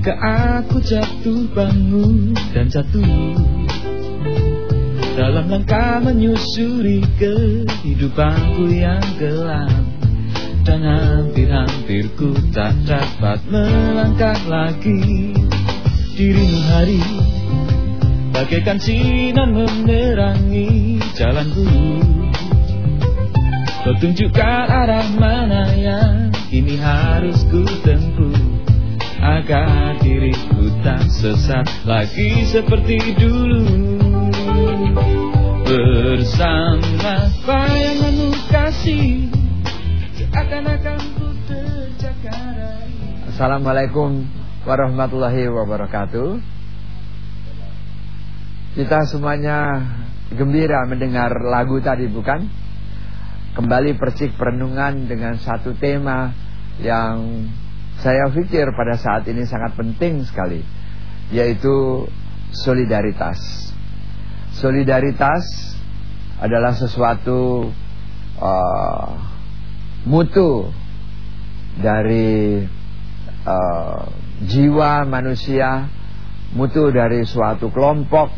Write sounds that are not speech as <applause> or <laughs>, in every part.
Ketika aku jatuh bangun dan jatuh Dalam langkah menyusuri kehidupanku yang gelap Dan hampir-hampir ku tak dapat melangkah lagi. Dirimu hari Bagaikan sinar menerangi jalanku. Kau tunjukkan arah mana yang kini harus ku tempuh Agar diriku tak sesat lagi seperti dulu. Bersama bayanganmu kasih Seakan-akan ku terjaga Assalamualaikum warahmatullahi wabarakatuh. Kita semuanya gembira mendengar lagu tadi bukan? kembali percik perenungan dengan satu tema yang saya pikir pada saat ini sangat penting sekali yaitu solidaritas. Solidaritas adalah sesuatu uh, mutu dari uh, jiwa manusia, mutu dari suatu kelompok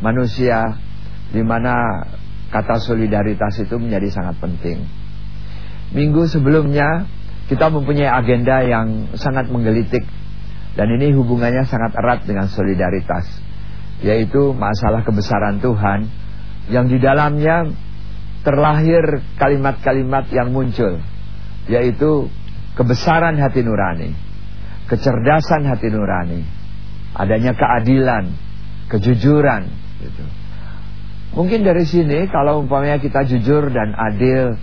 manusia di mana kata solidaritas itu menjadi sangat penting. Minggu sebelumnya kita mempunyai agenda yang sangat menggelitik. Dan ini hubungannya sangat erat dengan solidaritas. Yaitu masalah kebesaran Tuhan yang di dalamnya terlahir kalimat-kalimat yang muncul. Yaitu kebesaran hati nurani, kecerdasan hati nurani, adanya keadilan, kejujuran gitu. Mungkin dari sini kalau umpamanya kita jujur dan adil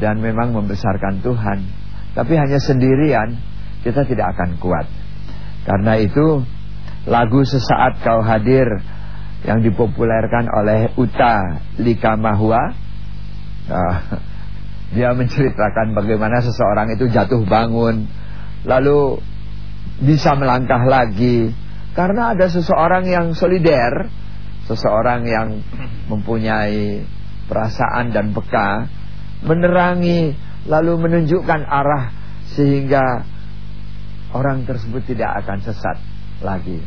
dan memang membesarkan Tuhan, tapi hanya sendirian kita tidak akan kuat. Karena itu lagu sesaat kau hadir yang dipopulerkan oleh Uta Likamahua uh, dia menceritakan bagaimana seseorang itu jatuh bangun lalu bisa melangkah lagi karena ada seseorang yang solider seseorang yang mempunyai perasaan dan peka menerangi lalu menunjukkan arah sehingga orang tersebut tidak akan sesat lagi.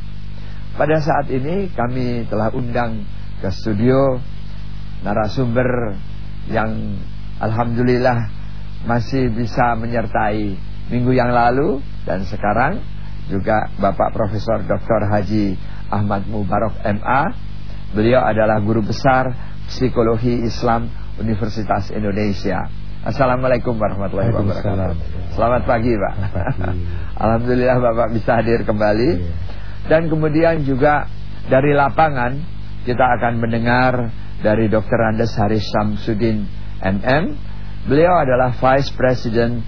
Pada saat ini kami telah undang ke studio narasumber yang alhamdulillah masih bisa menyertai minggu yang lalu dan sekarang juga Bapak Profesor Dr. Haji Ahmad Mubarak MA Beliau adalah guru besar psikologi Islam Universitas Indonesia. Assalamualaikum warahmatullahi wabarakatuh. Selamat pagi Pak. <laughs> Alhamdulillah Bapak bisa hadir kembali. Iya. Dan kemudian juga dari lapangan kita akan mendengar dari Dr. Andes Haris Samsudin MM. Beliau adalah Vice President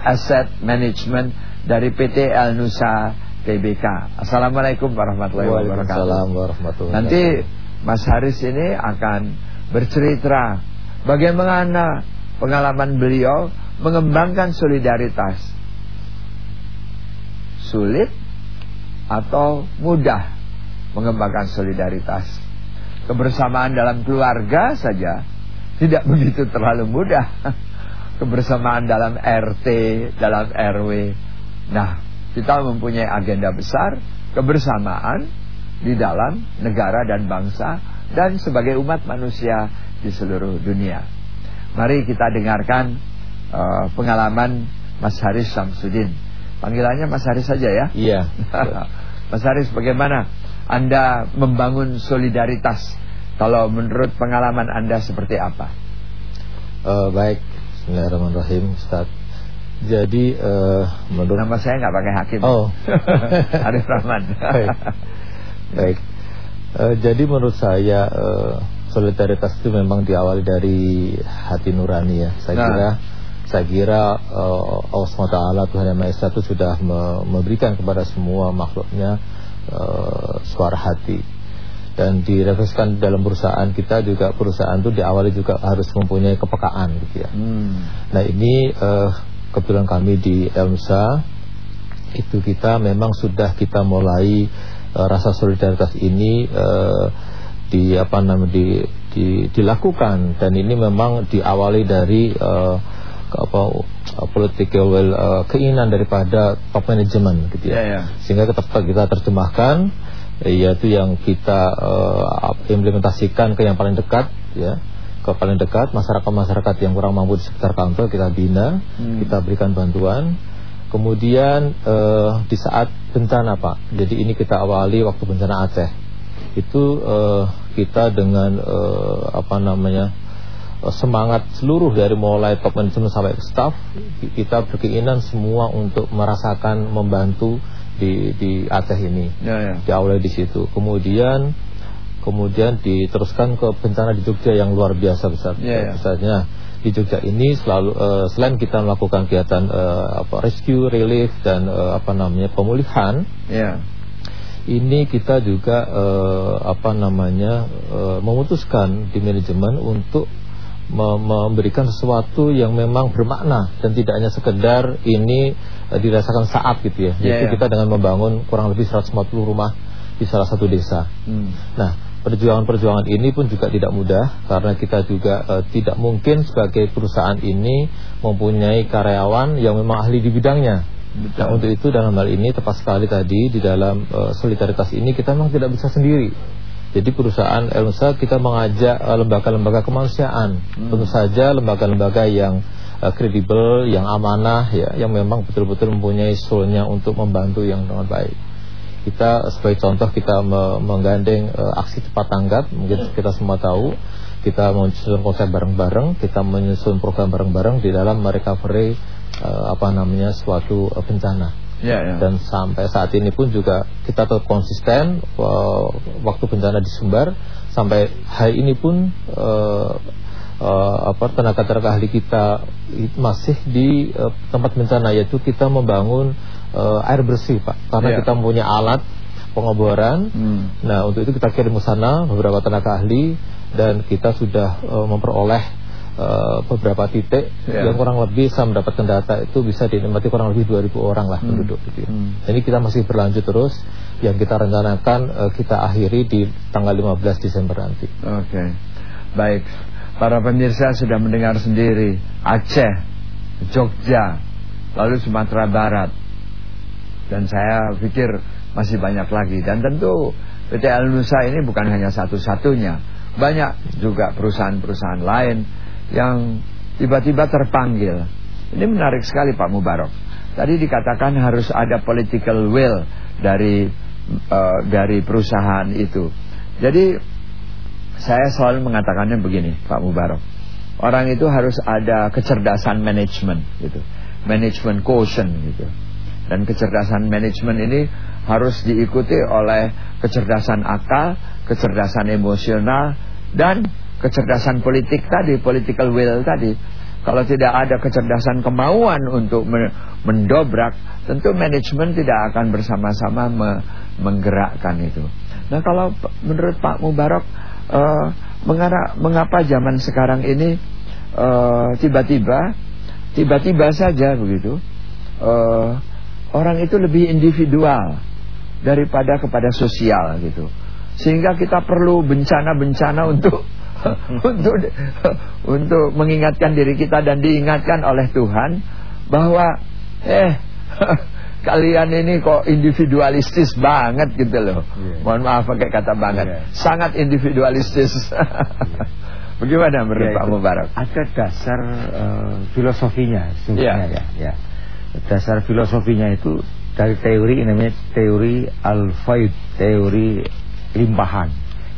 Asset Management dari PT El Nusa TBK. Assalamualaikum warahmatullahi wabarakatuh. warahmatullahi Nanti Mas Haris ini akan bercerita bagaimana pengalaman beliau mengembangkan solidaritas. Sulit atau mudah mengembangkan solidaritas. Kebersamaan dalam keluarga saja tidak <laughs> begitu terlalu mudah. Kebersamaan dalam RT, dalam RW. Nah, kita mempunyai agenda besar kebersamaan di dalam negara dan bangsa dan sebagai umat manusia di seluruh dunia. Mari kita dengarkan uh, pengalaman Mas Haris Samsudin. Panggilannya Mas Haris saja ya. Iya. <laughs> Mas Haris bagaimana Anda membangun solidaritas? Kalau menurut pengalaman Anda seperti apa? Uh, baik, Bismillahirrahmanirrahim Ustaz jadi uh, menurut nama saya nggak pakai hakim. Oh, <laughs> Arif Rahman. Baik. Baik. Uh, jadi menurut saya uh, solidaritas itu memang diawali dari hati nurani ya. Saya nah. kira saya kira uh, Allah SWT Tuhan Yang Maha Esa itu sudah memberikan kepada semua makhluknya uh, suara hati dan direfleksikan dalam perusahaan kita juga perusahaan itu diawali juga harus mempunyai kepekaan gitu ya. Hmm. Nah ini uh, kebetulan kami di Elmsa itu kita memang sudah kita mulai uh, rasa solidaritas ini uh, di apa namanya di, di, dilakukan dan ini memang diawali dari uh, apa political will uh, keinginan daripada top management gitu ya. Ya, ya. Sehingga tetap kita terjemahkan yaitu yang kita uh, implementasikan ke yang paling dekat ya ke paling dekat masyarakat-masyarakat yang kurang mampu di sekitar kantor kita bina, hmm. kita berikan bantuan. Kemudian uh, di saat bencana Pak, jadi ini kita awali waktu bencana Aceh. Itu uh, kita dengan uh, apa namanya semangat seluruh dari mulai top management sampai staff kita berkeinginan semua untuk merasakan membantu di di Aceh ini. Ya, ya. Diawali di situ. Kemudian kemudian diteruskan ke bencana di Jogja yang luar biasa besar yeah, yeah. besarnya di Jogja ini selalu uh, selain kita melakukan kegiatan uh, apa rescue relief dan uh, apa namanya pemulihan yeah. Ini kita juga uh, apa namanya uh, memutuskan di manajemen untuk memberikan sesuatu yang memang bermakna dan tidak hanya sekedar ini uh, dirasakan saat gitu ya. Yeah, Yaitu yeah. kita dengan membangun kurang lebih 150 rumah di salah satu desa. Hmm. Nah, perjuangan-perjuangan ini pun juga tidak mudah karena kita juga uh, tidak mungkin sebagai perusahaan ini mempunyai karyawan yang memang ahli di bidangnya. Nah, untuk itu dalam hal ini tepat sekali tadi di dalam uh, solidaritas ini kita memang tidak bisa sendiri. Jadi perusahaan Elsa kita mengajak lembaga-lembaga uh, kemanusiaan, hmm. tentu saja lembaga-lembaga yang kredibel, uh, yang amanah, ya, yang memang betul-betul mempunyai soulnya untuk membantu yang dengan baik kita sebagai contoh kita menggandeng uh, aksi cepat tanggap mungkin kita semua tahu kita menyusun konsep bareng-bareng kita menyusun program bareng-bareng di dalam merecovery uh, apa namanya suatu uh, bencana ya, ya. dan sampai saat ini pun juga kita tetap konsisten uh, waktu bencana di Sumbar sampai hari ini pun uh, uh, apa tenaga-tenaga ahli kita masih di uh, tempat bencana yaitu kita membangun uh, air bersih Pak karena yeah. kita mempunyai alat pengoboran. Hmm. Nah, untuk itu kita kirim ke sana beberapa tenaga ahli dan kita sudah uh, memperoleh uh, beberapa titik yeah. yang kurang lebih saya mendapatkan data itu bisa dinikmati kurang lebih 2000 orang lah hmm. penduduk gitu ya. Hmm. Ini kita masih berlanjut terus yang kita rencanakan uh, kita akhiri di tanggal 15 Desember nanti. Oke. Okay. Baik. Para pemirsa sudah mendengar sendiri Aceh, Jogja, lalu Sumatera Barat dan saya pikir masih banyak lagi dan tentu PT Al Nusa ini bukan hanya satu-satunya banyak juga perusahaan-perusahaan lain yang tiba-tiba terpanggil. Ini menarik sekali Pak Mubarok. Tadi dikatakan harus ada political will dari uh, dari perusahaan itu. Jadi saya selalu mengatakannya begini Pak Mubarok. Orang itu harus ada kecerdasan manajemen gitu. Management quotient gitu. Dan kecerdasan manajemen ini harus diikuti oleh kecerdasan akal, kecerdasan emosional, dan kecerdasan politik tadi, political will tadi. Kalau tidak ada kecerdasan kemauan untuk mendobrak, tentu manajemen tidak akan bersama-sama me menggerakkan itu. Nah kalau menurut Pak Mubarak, uh, mengapa zaman sekarang ini eh, tiba-tiba, tiba-tiba saja begitu, uh, orang itu lebih individual daripada kepada sosial gitu. Sehingga kita perlu bencana-bencana untuk <laughs> untuk <laughs> untuk mengingatkan diri kita dan diingatkan oleh Tuhan bahwa eh <laughs> kalian ini kok individualistis banget gitu loh. Yeah. Mohon maaf pakai kata banget. Yeah. Sangat individualistis. yeah. Bagaimana menurut yeah, Pak Mubarak? Ada dasar uh, filosofinya sebenarnya yeah. ya. ya dasar filosofinya itu dari teori namanya teori al-faid, teori limpahan,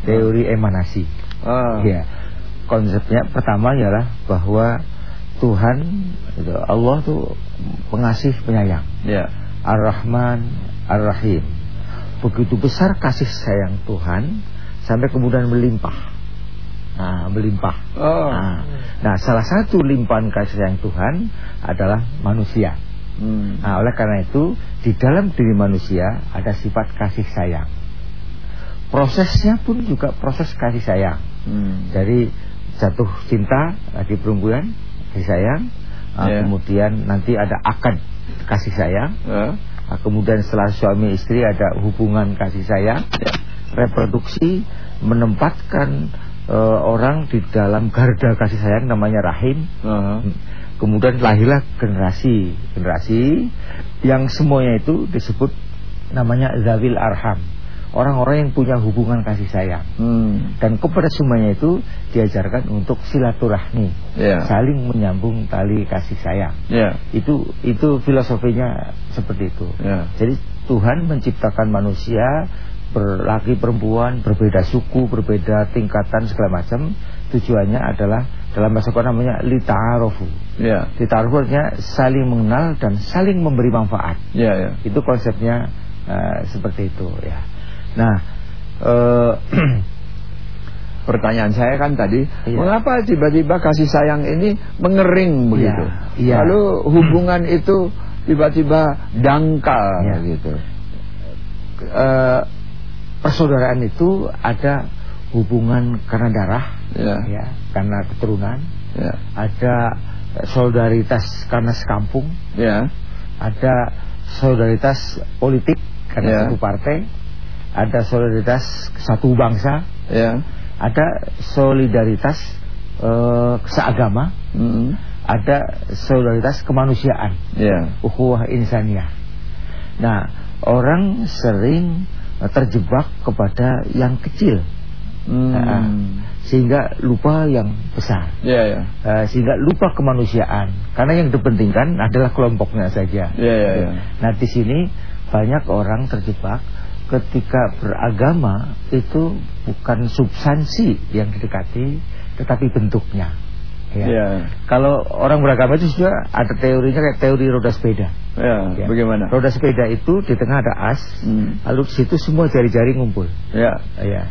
teori emanasi. Oh. Ya. Konsepnya pertama ialah bahwa Tuhan itu Allah tuh pengasih penyayang. Ya. Ar-Rahman, Ar-Rahim. Begitu besar kasih sayang Tuhan sampai kemudian melimpah. Nah, melimpah. Oh. Nah, nah, salah satu limpahan kasih sayang Tuhan adalah manusia. Hmm. Nah, oleh karena itu di dalam diri manusia ada sifat kasih sayang. Prosesnya pun juga proses kasih sayang. Hmm. Dari jatuh cinta lagi perempuan kasih sayang, yeah. kemudian nanti ada akad kasih sayang. Yeah. Nah, kemudian setelah suami istri ada hubungan kasih sayang, yeah. reproduksi menempatkan uh, orang di dalam garda kasih sayang namanya rahim. Uh -huh. kemudian lahirlah generasi generasi yang semuanya itu disebut namanya zawil arham orang-orang yang punya hubungan kasih sayang hmm. dan kepada semuanya itu diajarkan untuk silaturahmi yeah. saling menyambung tali kasih sayang yeah. itu itu filosofinya seperti itu yeah. jadi Tuhan menciptakan manusia berlaki perempuan berbeda suku berbeda tingkatan segala macam tujuannya adalah dalam bahasa Quran namanya lita'arufu. Ya. Lita'arufu artinya saling mengenal dan saling memberi manfaat. Ya, ya. Itu konsepnya uh, seperti itu ya. Nah, uh, <clears throat> pertanyaan saya kan tadi, ya. mengapa tiba-tiba kasih sayang ini mengering begitu? Ya, ya. Lalu hubungan itu tiba-tiba dangkal ya. gitu. Persaudaraan itu ada hubungan karena darah, ya, ya karena keturunan, ya. ada solidaritas karena sekampung, ya. ada solidaritas politik karena ya. satu partai, ada solidaritas satu bangsa, ya. ada solidaritas uh, seagama, mm -hmm. ada solidaritas kemanusiaan, ya. ukhuwah insaniyah. Nah, orang sering terjebak kepada yang kecil hmm. uh, sehingga lupa yang besar yeah, yeah. Uh, sehingga lupa kemanusiaan karena yang dipentingkan adalah kelompoknya saja yeah, yeah, yeah. nah di sini banyak orang terjebak ketika beragama itu bukan substansi yang didekati tetapi bentuknya Ya. Yeah. Kalau orang beragama itu juga ada teorinya kayak teori roda sepeda. Yeah. Ya. Bagaimana? Roda sepeda itu di tengah ada as, hmm. lalu di situ semua jari-jari ngumpul. Ya. Yeah. Ya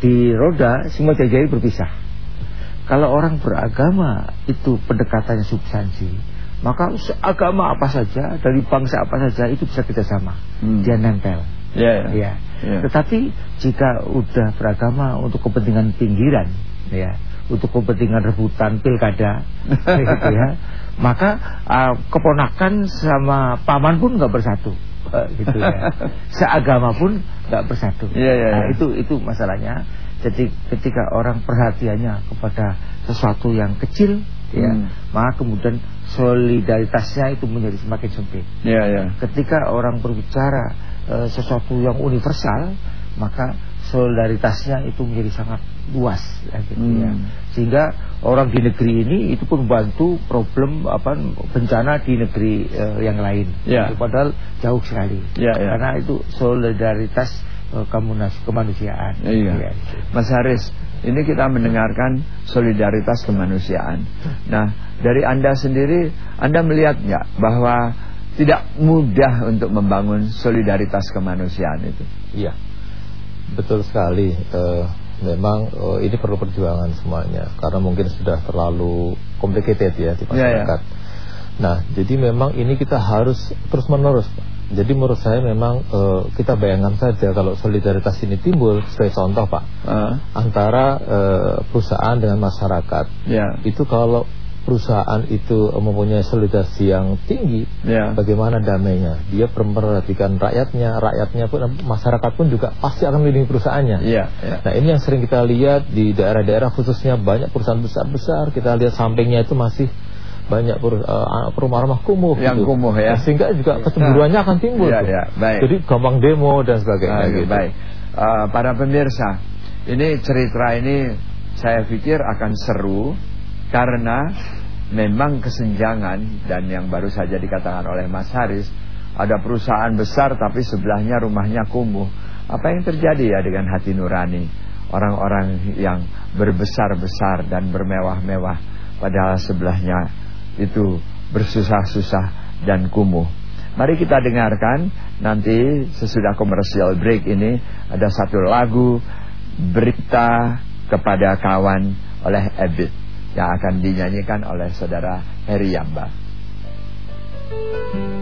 di roda semua jari-jari berpisah. Kalau orang beragama itu pendekatannya substansi, maka agama apa saja dari bangsa apa saja itu bisa kita sama. Hmm. Dia nempel. Yeah. Ya. Yeah. Tetapi jika udah beragama untuk kepentingan pinggiran, ya, untuk kepentingan rebutan pilkada, <laughs> gitu ya, maka uh, keponakan sama paman pun nggak bersatu. Eh, gitu ya. <laughs> Seagama pun nggak bersatu. Yeah, yeah, nah, itu itu masalahnya. Jadi ketika orang perhatiannya kepada sesuatu yang kecil, ya, hmm. maka kemudian solidaritasnya itu menjadi semakin sempit. Yeah, yeah. Ketika orang berbicara uh, sesuatu yang universal, maka solidaritasnya itu menjadi sangat luas ya, gitu ya. hmm. ya. Sehingga orang di negeri ini itu pun membantu problem apa bencana di negeri uh, yang lain. Ya. Itu padahal jauh sekali. Ya, ya. Karena itu solidaritas uh, kemanusiaan. Iya. Ya. Mas Haris, ini kita mendengarkan solidaritas kemanusiaan. Nah, dari Anda sendiri Anda melihat nggak bahwa tidak mudah untuk membangun solidaritas kemanusiaan itu? Iya. Betul sekali. Uh, memang uh, ini perlu perjuangan semuanya karena mungkin sudah terlalu complicated ya di masyarakat. Ya, ya. Nah, jadi memang ini kita harus terus menerus. Jadi menurut saya memang uh, kita bayangkan saja kalau solidaritas ini timbul sebagai contoh Pak uh. antara uh, perusahaan dengan masyarakat. Yeah. Itu kalau perusahaan itu mempunyai solidaritas yang tinggi, yeah. bagaimana damainya? Dia memperhatikan rakyatnya, rakyatnya pun masyarakat pun juga pasti akan melindungi perusahaannya. Yeah, yeah. Nah ini yang sering kita lihat di daerah-daerah khususnya banyak perusahaan besar-besar, kita lihat sampingnya itu masih banyak rumah-rumah kumuh yang gitu. kumuh ya sehingga juga kecemburuannya akan timbul ya, ya, baik. jadi gampang demo dan sebagainya ah, gitu. baik uh, para pemirsa ini cerita ini saya pikir akan seru karena memang kesenjangan dan yang baru saja dikatakan oleh Mas Haris ada perusahaan besar tapi sebelahnya rumahnya kumuh. Apa yang terjadi ya dengan hati nurani orang-orang yang berbesar-besar dan bermewah-mewah padahal sebelahnya itu bersusah-susah dan kumuh. Mari kita dengarkan nanti sesudah komersial break ini ada satu lagu berita kepada kawan oleh Ebit yang akan dinyanyikan oleh saudara Heri Yamba. Bu?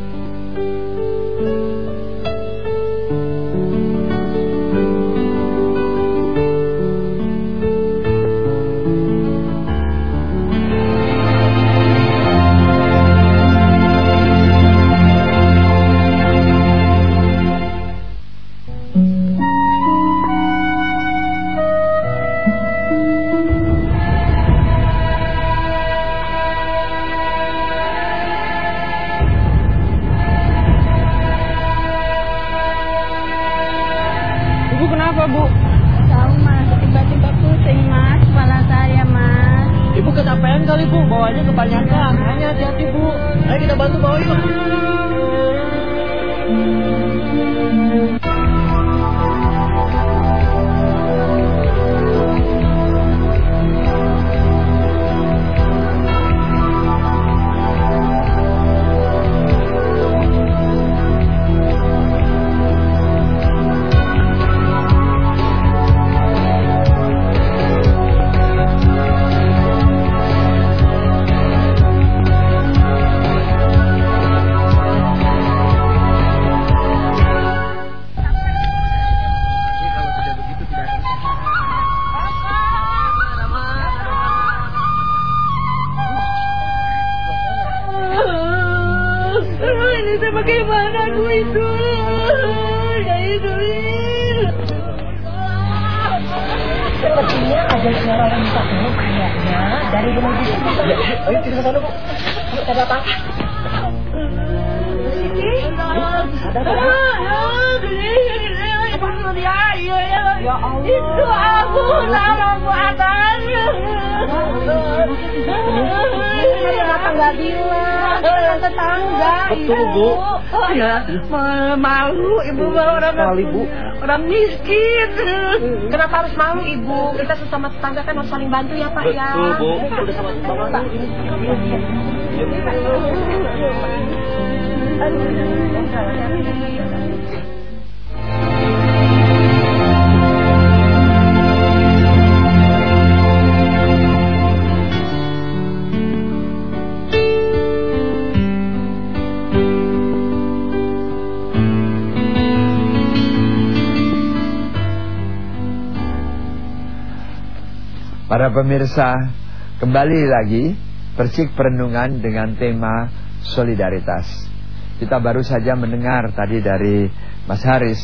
Sesama tetangga kan harus saling bantu ya Pak ya. Betul, Bu. Udah sama Bapak. Para pemirsa, kembali lagi Persik Perenungan dengan tema solidaritas. Kita baru saja mendengar tadi dari Mas Haris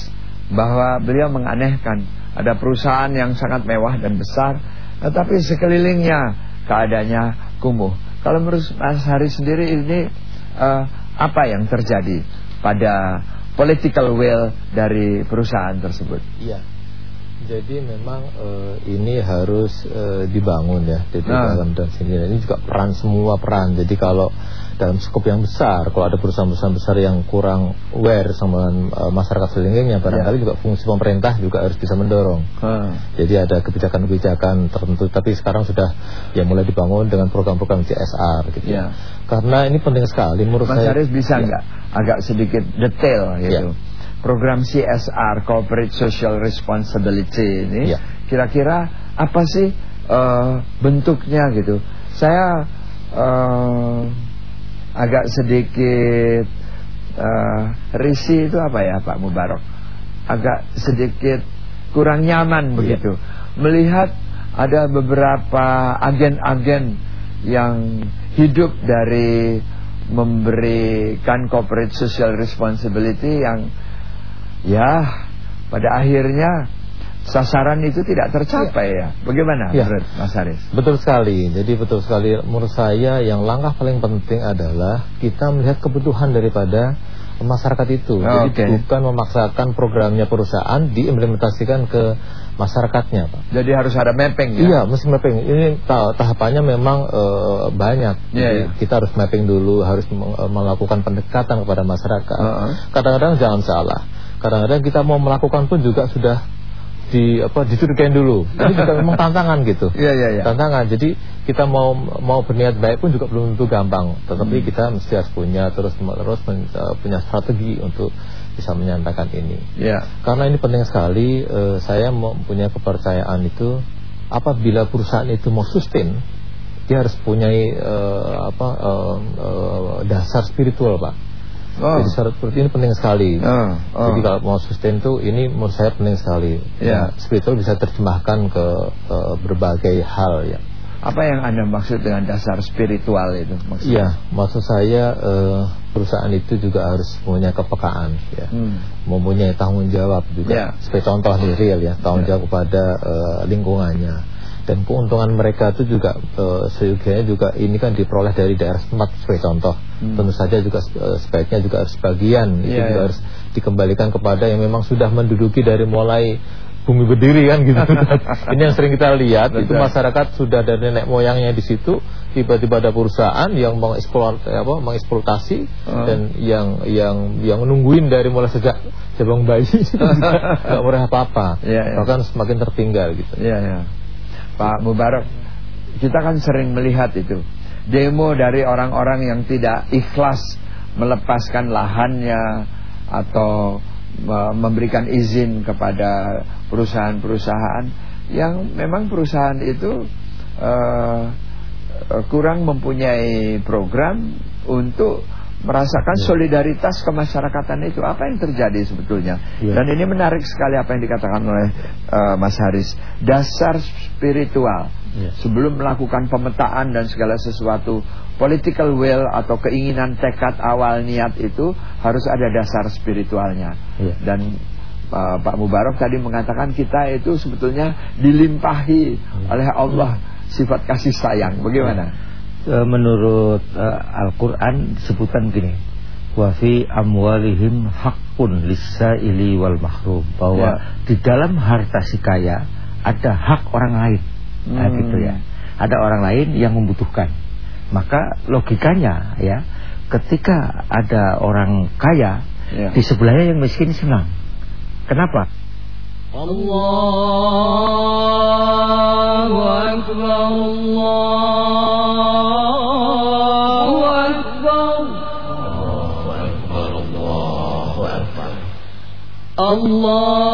bahwa beliau menganehkan ada perusahaan yang sangat mewah dan besar, tetapi sekelilingnya keadaannya kumuh. Kalau menurut Mas Haris sendiri ini eh, apa yang terjadi pada political will dari perusahaan tersebut? Iya. Jadi memang eh, ini harus eh, dibangun ya di Nah. dalam dan sini. Ini juga peran semua peran. Jadi kalau dalam skop yang besar, kalau ada perusahaan-perusahaan besar yang kurang aware sama eh, masyarakat sekelilingnya, barangkali juga fungsi pemerintah juga harus bisa mendorong. Hmm. Jadi ada kebijakan-kebijakan tertentu. Tapi sekarang sudah ya mulai dibangun dengan program-program CSR gitu. Ya. Karena ini penting sekali menurut Mas saya. Haris bisa Ya. nggak agak sedikit detail gitu? Ya. Program CSR (Corporate Social Responsibility) ini Ya. kira-kira apa sih eh, bentuknya gitu? Saya eh, agak sedikit eh, risih itu apa ya Pak Mubarok? Agak sedikit kurang nyaman begitu melihat ada beberapa agen-agen yang hidup dari memberikan corporate social responsibility yang ya pada akhirnya sasaran itu tidak tercapai ya. Bagaimana Ya. menurut Mas Haris? Betul sekali. Jadi betul sekali menurut saya yang langkah paling penting adalah kita melihat kebutuhan daripada masyarakat itu. Oh, Jadi oke. bukan memaksakan programnya perusahaan diimplementasikan ke masyarakatnya, Pak. Jadi harus ada mapping ya. Iya, mesti mapping. Ini ta- tahapannya memang eh, banyak. Iya, Jadi iya. kita harus mapping dulu, harus melakukan pendekatan kepada masyarakat. Kadang-kadang jangan salah. Kadang-kadang kita mau melakukan pun juga sudah di apa dicurigain dulu. Ini juga <laughs> memang tantangan gitu. Iya, iya, iya. Tantangan. Jadi kita mau mau berniat baik pun juga belum tentu gampang. Tetapi Hmm. kita mesti harus punya terus terus men- eh, punya strategi untuk bisa menyampaikan ini. Ya. Karena ini penting sekali eh, saya mempunyai kepercayaan itu apabila perusahaan itu mau sustain dia harus punya apa eh, eh, dasar spiritual pak. Oh. Jadi syarat seperti ini penting sekali. Oh, oh. Jadi kalau mau sustain itu ini menurut saya penting sekali. Ya. Nah, spiritual bisa terjemahkan ke, ke berbagai hal ya. Apa yang Anda maksud dengan dasar spiritual itu maksudnya? Iya, maksud saya eh, perusahaan itu juga harus punya kepekaan ya. Hmm. mempunyai tanggung jawab juga Ya. sebagai contoh nih real ya tanggung Ya. jawab kepada eh, lingkungannya dan keuntungan mereka itu juga uh, seyogianya juga ini kan diperoleh dari daerah tempat sebagai contoh Hmm. tentu saja juga eh, sebaiknya juga harus sebagian itu Ya, juga ya. harus dikembalikan kepada yang memang sudah menduduki dari mulai bumi berdiri kan gitu. <laughs> Ini yang sering kita lihat itu masyarakat sudah ada nenek moyangnya di situ, tiba-tiba ada perusahaan yang mengeksploitasi apa mengeksploitasi uh. dan yang yang yang nungguin dari mulai sejak jabang bayi <laughs> nggak murah apa-apa. Ya, ya. Bahkan semakin tertinggal gitu. Iya ya. Pak Mubarak, kita kan sering melihat itu demo dari orang-orang yang tidak ikhlas melepaskan lahannya atau memberikan izin kepada perusahaan-perusahaan yang memang perusahaan itu uh, kurang mempunyai program untuk merasakan ya. solidaritas kemasyarakatan itu apa yang terjadi sebetulnya ya. dan ini menarik sekali apa yang dikatakan oleh uh, Mas Haris dasar spiritual ya. sebelum melakukan pemetaan dan segala sesuatu political will atau keinginan tekad awal niat itu harus ada dasar spiritualnya ya. dan uh, Pak Mubarak tadi mengatakan kita itu sebetulnya dilimpahi ya. oleh Allah sifat kasih sayang bagaimana E, menurut uh, Al-Quran sebutan gini wafi amwalihim hakun lisaili wal mahrum bahwa ya. di dalam harta si kaya ada hak orang lain nah, hmm. nah, gitu ya. Ada orang lain yang membutuhkan. Maka logikanya ya ketika ada orang kaya ya. di sebelahnya yang miskin senang. Kenapa? Allahu Akbar. Allahu Akbar Allahu Akbar. Allahu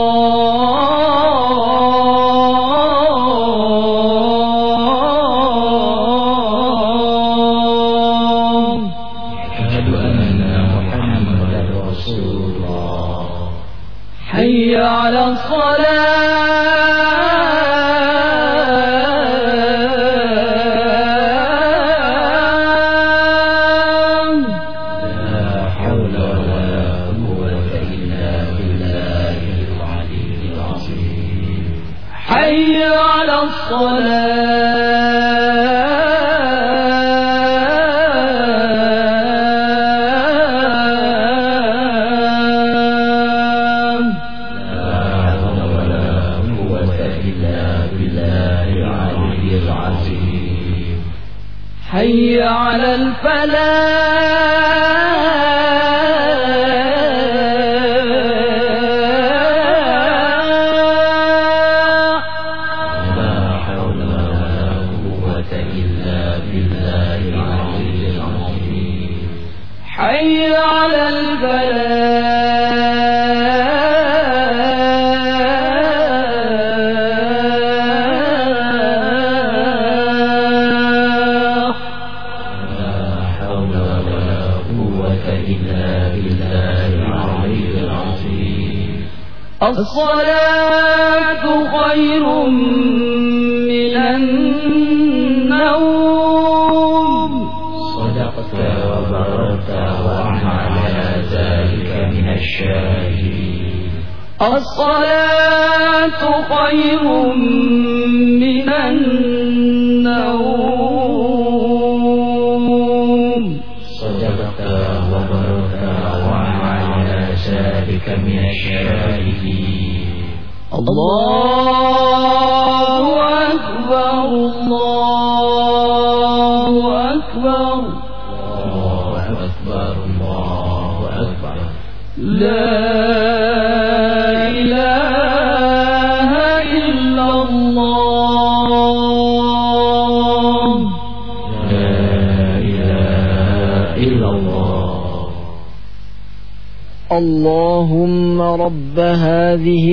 حي على الصلاة.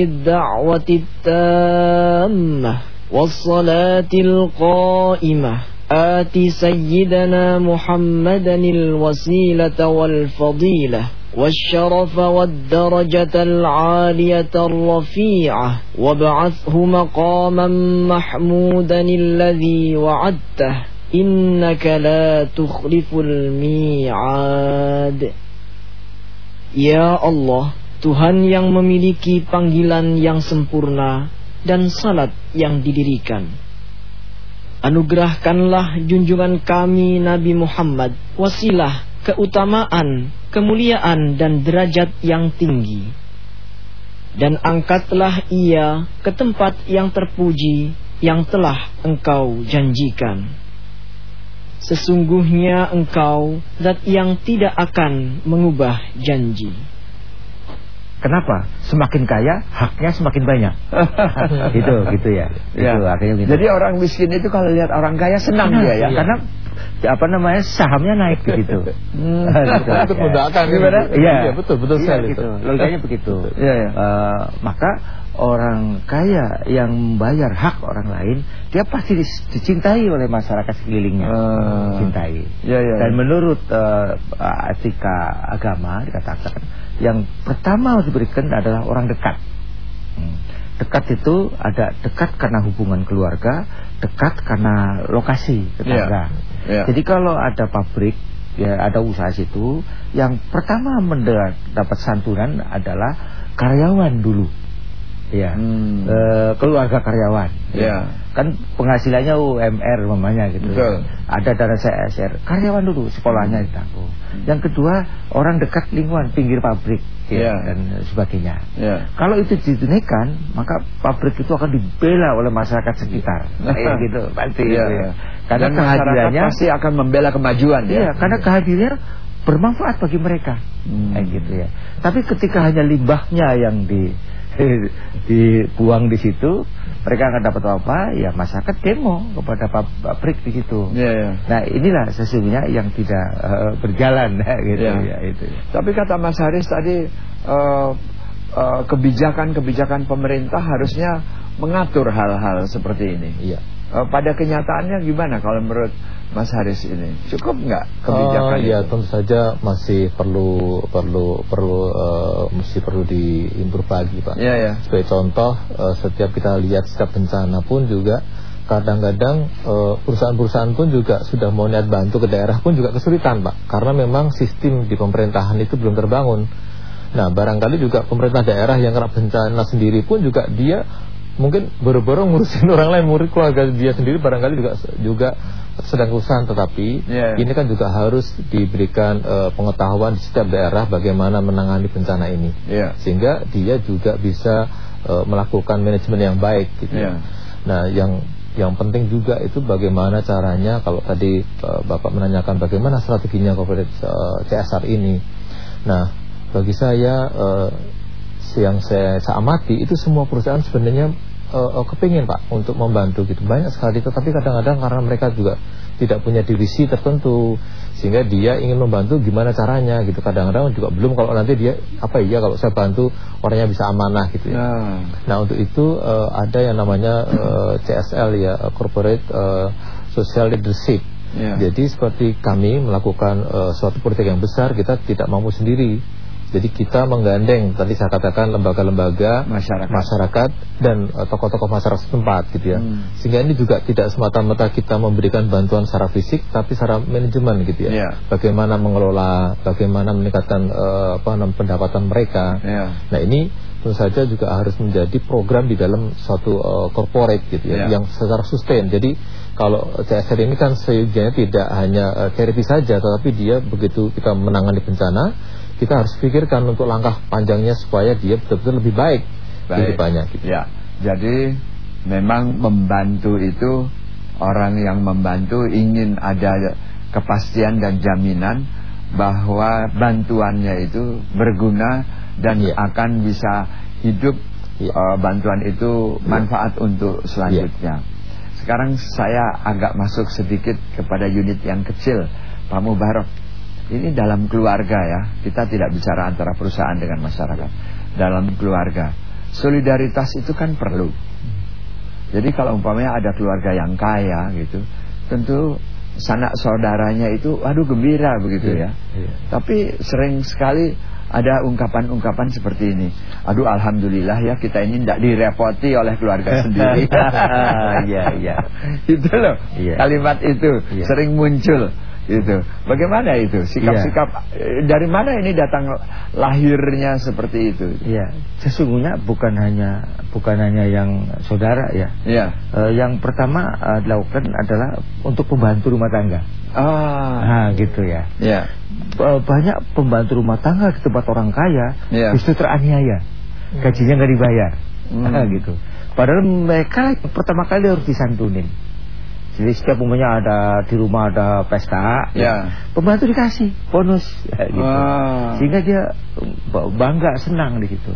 الدعوة التامة والصلاة القائمة. آت سيدنا محمدا الوسيلة والفضيلة والشرف والدرجة العالية الرفيعة. وابعثه مقاما محمودا الذي وعدته. إنك لا تخلف الميعاد. Ya Allah, Tuhan yang memiliki panggilan yang sempurna dan salat yang didirikan. Anugerahkanlah junjungan kami Nabi Muhammad wasilah, keutamaan, kemuliaan dan derajat yang tinggi. Dan angkatlah ia ke tempat yang terpuji yang telah engkau janjikan. Sesungguhnya engkau zat yang tidak akan mengubah janji. Kenapa? Semakin kaya, haknya semakin banyak. <laughs> gitu, gitu ya. ya. Itu akhirnya gitu. Jadi orang miskin itu kalau lihat orang kaya senang dia ya. Karena apa namanya sahamnya naik begitu. <laughs> Hmm. Gitu. Itu mudahkan Gimana? Iya, Iya. betul, betul Iya, sekali gitu. itu. Logikanya begitu. <laughs> Iya, iya. Eh, maka orang kaya yang membayar hak orang lain, dia pasti dicintai oleh masyarakat sekelilingnya. Ah. Dicintai. Iya, iya. Dan menurut eh, etika agama dikatakan yang pertama harus diberikan adalah orang dekat. Hmm. Dekat itu ada dekat karena hubungan keluarga, dekat karena lokasi tetangga. Iya, iya. Jadi kalau ada pabrik, ya ada usaha situ, yang pertama mendapat santunan adalah karyawan dulu. Ya, Hmm. Eh, keluarga karyawan. Iya. Kan penghasilannya UMR mamanya gitu. Betul. Ada dana CSR. Karyawan dulu sekolahnya ditanggung. Yang kedua orang dekat lingkungan pinggir pabrik ya, Iya. dan sebagainya. Ya. Kalau itu ditunaikan, maka pabrik itu akan dibela oleh masyarakat sekitar. Kayak gitu, pasti Iya. gitu ya. Karena Dan kehadirannya pasti akan membela kemajuan ya. Iya, karena kehadirannya bermanfaat bagi mereka. Hmm. Kayak gitu ya. Tapi ketika hanya limbahnya yang di <laughs> dibuang di situ, mereka akan dapat apa? Ya masyarakat demo kepada pab- pabrik di situ. Iya, iya. Nah, inilah sesungguhnya yang tidak eh, berjalan <laughs> gitu Iya. ya itu. Tapi kata Mas Haris tadi eh, eh, kebijakan-kebijakan pemerintah harusnya mengatur hal-hal seperti ini. Iya. Eh, pada kenyataannya gimana kalau menurut Mas Haris ini? Cukup nggak kebijakan Oh, ya itu? tentu saja masih perlu perlu perlu eh, mesti perlu diimprove lagi pak. Iya, ya. Sebagai contoh, eh, setiap kita lihat setiap bencana pun juga kadang-kadang perusahaan-perusahaan pun juga sudah mau niat bantu ke daerah pun juga kesulitan pak, karena memang sistem di pemerintahan itu belum terbangun. Nah barangkali juga pemerintah daerah yang kena bencana sendiri pun juga dia mungkin boro-boro ngurusin <laughs> orang lain, murid keluarga dia sendiri barangkali juga juga sedang kesusahan tetapi Iya. ini kan juga harus diberikan eh, pengetahuan di setiap daerah bagaimana menangani bencana ini Iya. sehingga dia juga bisa eh, melakukan manajemen yang baik gitu. Iya. Nah, yang yang penting juga itu bagaimana caranya kalau tadi eh, Bapak menanyakan bagaimana strateginya corporate eh, CSR ini. Nah, bagi saya eh, yang saya, saya amati itu semua perusahaan sebenarnya eh, eh, kepingin Pak untuk membantu gitu banyak sekali tetapi kadang-kadang karena mereka juga tidak punya divisi tertentu sehingga dia ingin membantu gimana caranya gitu kadang-kadang juga belum kalau nanti dia apa iya kalau saya bantu orangnya bisa amanah gitu ya Nah, Nah untuk itu eh, ada yang namanya eh, CSL ya Corporate eh, Social Leadership. Iya. Jadi seperti kami melakukan eh, suatu politik yang besar kita tidak mampu sendiri. Jadi kita menggandeng tadi saya katakan lembaga-lembaga Masyarakat. masyarakat dan eh, tokoh-tokoh masyarakat setempat gitu ya. Hmm. Sehingga ini juga tidak semata-mata kita memberikan bantuan secara fisik tapi secara manajemen gitu ya. Iya. Bagaimana mengelola, bagaimana meningkatkan eh, apa pendapatan mereka. Iya. Nah ini tentu saja juga harus menjadi program di dalam suatu uh, corporate gitu ya, Ya. yang secara sustain. Jadi kalau CSR ini kan sejujurnya tidak hanya uh, charity saja, tetapi dia begitu kita menangani bencana, kita harus pikirkan untuk langkah panjangnya supaya dia betul-betul lebih baik, kehidupannya. Gitu. Ya. Jadi memang membantu itu orang yang membantu ingin ada kepastian dan jaminan bahwa bantuannya itu berguna dan Iya. akan bisa hidup Iya. eh, bantuan itu manfaat untuk selanjutnya. Sekarang saya agak masuk sedikit kepada unit yang kecil, Pak Mubarok. Ini dalam keluarga ya, kita tidak bicara antara perusahaan dengan masyarakat. Dalam keluarga, solidaritas itu kan perlu. Jadi kalau umpamanya ada keluarga yang kaya gitu, tentu sanak saudaranya itu aduh gembira begitu ya. Iya. Tapi sering sekali ada ungkapan-ungkapan seperti ini. Aduh alhamdulillah ya kita ini tidak direpoti oleh keluarga <laughs> sendiri. Iya, iya. <laughs> itu loh. Iya. Kalimat itu Iya. sering muncul itu. Bagaimana itu? Sikap-sikap eh, dari mana ini datang lahirnya seperti itu? Iya, sesungguhnya bukan hanya bukan hanya yang saudara ya. Iya. Eh, yang pertama eh, dilakukan adalah untuk pembantu rumah tangga. Ah. Nah, gitu ya. Iya. Banyak pembantu rumah tangga di tempat orang kaya Iya. justru teraniaya, gajinya nggak dibayar, Hmm. <laughs> Gitu. Padahal mereka pertama kali harus disantunin. Jadi setiap umpamanya ada di rumah ada pesta, Ya. pembantu dikasih bonus, ya, gitu. Ah. Sehingga dia bangga, senang di situ.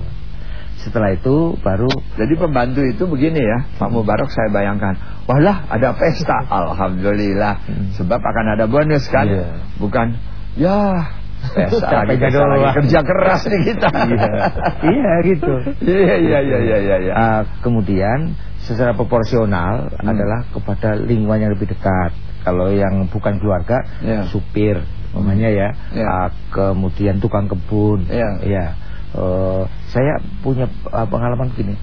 Setelah itu baru Jadi pembantu itu begini ya, Pak Mubarok saya bayangkan, walah ada pesta, alhamdulillah, Hmm. sebab akan ada bonus kan, Iya. bukan, ya pesta lagi, pesta lagi, kerja keras nih kita. Iya. Iya, gitu. <laughs> Iya iya iya iya iya. Ah, kemudian secara proporsional Hmm. adalah kepada lingkungan yang lebih dekat. Kalau yang bukan keluarga, Ya. supir, namanya ya. Ya. Ah, kemudian tukang kebun. Ya. Ya. Eh, saya punya ah, pengalaman begini.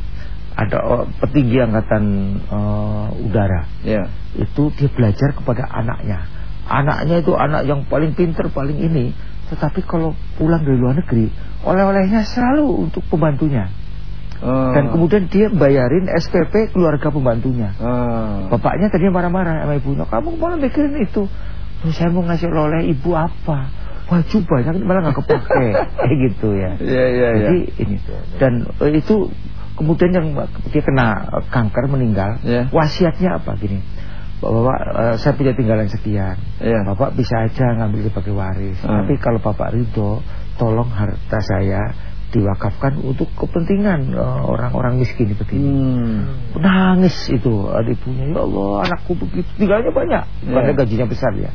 Ada oh, petinggi angkatan eh, udara. Iya. Itu dia belajar kepada anaknya. Anaknya itu anak yang paling pinter, paling ini. Tetapi kalau pulang dari luar negeri, oleh-olehnya selalu untuk pembantunya. Oh. Dan kemudian dia bayarin SPP keluarga pembantunya. Oh. Bapaknya tadinya marah-marah sama ibunya. Kamu malah mikirin itu. Loh, saya mau ngasih oleh ibu apa? Baju banyak malah nggak kepake. <laughs> Kayak gitu ya. Iya iya iya. Jadi ini dan eh, itu kemudian yang dia kena kanker meninggal. Iya. Wasiatnya apa gini? Bapak eh, saya punya tinggalan sekian. Iya. Bapak bisa aja ngambil sebagai waris. Hmm. Tapi kalau Bapak ridho, tolong harta saya diwakafkan untuk kepentingan eh, orang-orang miskin seperti ini. Hmm. Nangis itu ibunya Ya Allah anakku begitu Tinggalnya banyak Karena Ya. gajinya besar ya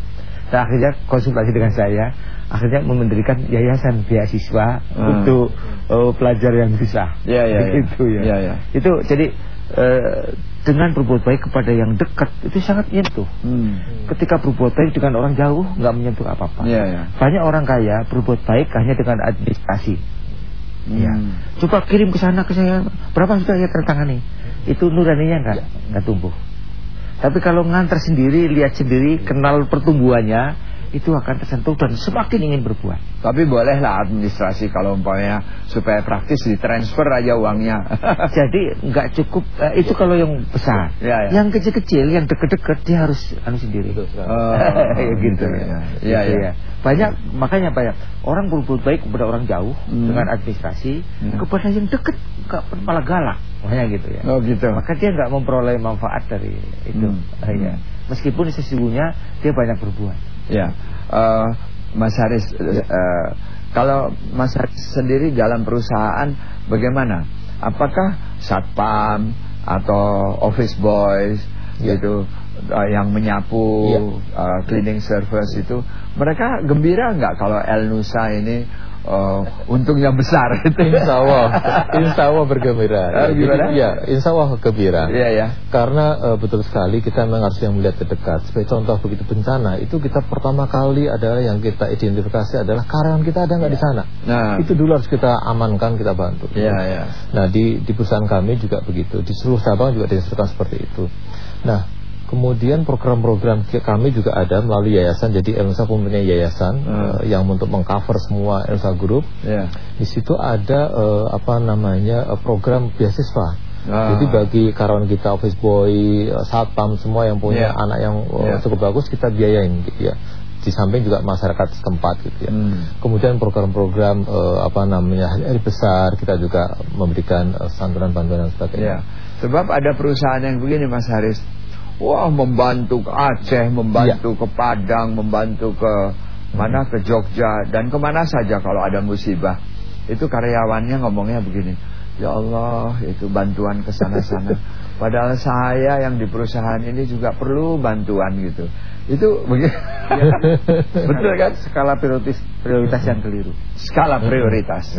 Nah akhirnya konsultasi dengan saya Akhirnya mendirikan yayasan beasiswa Hmm. Untuk eh, pelajar yang susah Iya, iya, iya. <laughs> Itu ya Iya, iya. Itu jadi eh, Dengan berbuat baik kepada yang dekat Itu sangat menyentuh Hmm. Ketika berbuat baik dengan orang jauh nggak menyentuh apa-apa Iya iya. Banyak orang kaya berbuat baik hanya dengan administrasi. Ya. Coba kirim ke sana ke saya. Berapa sudah ya tertangani? Itu nuraninya enggak enggak tumbuh. Tapi kalau ngantar sendiri, lihat sendiri, kenal pertumbuhannya, itu akan tersentuh dan semakin ingin berbuat. Tapi bolehlah administrasi kalau umpamanya supaya praktis ditransfer aja uangnya. <laughs> <laughs> Jadi enggak cukup eh, itu kalau yang besar. Ya, ya. Yang kecil-kecil, yang deket-deket dia harus anu sendiri. <laughs> Oh, Ya, gitu ya. Iya Gitu iya. ya. Banyak makanya banyak orang berbuat baik kepada orang jauh Hmm. dengan administrasi, Hmm. kepada yang dekat enggak malah galak. Makanya gitu ya. Oh gitu. Maka dia nggak memperoleh manfaat dari itu. Hmm. Ah, iya. Meskipun sesungguhnya dia banyak berbuat. Ya, eh, Mas Haris, eh, kalau Mas Haris sendiri dalam perusahaan bagaimana? Apakah satpam atau office boys Ya. gitu eh, yang menyapu, Ya. eh, cleaning service itu, mereka gembira nggak kalau El Nusa ini eh, untungnya besar? <laughs> gitu? Insya Allah, Insya Allah bergembira. Gimana? Jadi, ya, Insya Allah gembira. Iya ya. Karena eh, betul sekali kita memang harus yang melihat dekat. Sebagai contoh begitu bencana, itu kita pertama kali adalah yang kita identifikasi adalah karyawan kita ada nggak di sana. Nah, Itu dulu harus kita amankan, kita bantu. Iya ya. Nah di, di perusahaan kami juga begitu Di seluruh cabang juga diinstruksikan seperti itu Nah kemudian program-program kami juga ada melalui yayasan Jadi Elsa mempunyai yayasan Hmm. eh, Yang untuk mengcover semua Elsa Group Ya. Di situ ada eh, apa namanya eh, program beasiswa Ah. Jadi bagi karyawan kita office boy, satpam semua yang punya Ya. anak yang eh, Ya. cukup bagus kita biayain gitu ya di samping juga masyarakat setempat gitu ya. Hmm. Kemudian program-program eh, apa namanya hari besar kita juga memberikan eh, santunan bantuan dan Ya, sebagainya. sebab ada perusahaan yang begini Mas Haris. Wah, membantu ke Aceh, membantu Ya. ke Padang, membantu ke mana ke Jogja dan ke mana saja kalau ada musibah. Itu karyawannya ngomongnya begini, Ya Allah itu bantuan ke sana-sana. <laughs> Padahal saya yang di perusahaan ini juga perlu bantuan gitu. Itu begini. <laughs> Betul kan? Skala prioritas prioritas yang keliru. Skala prioritas.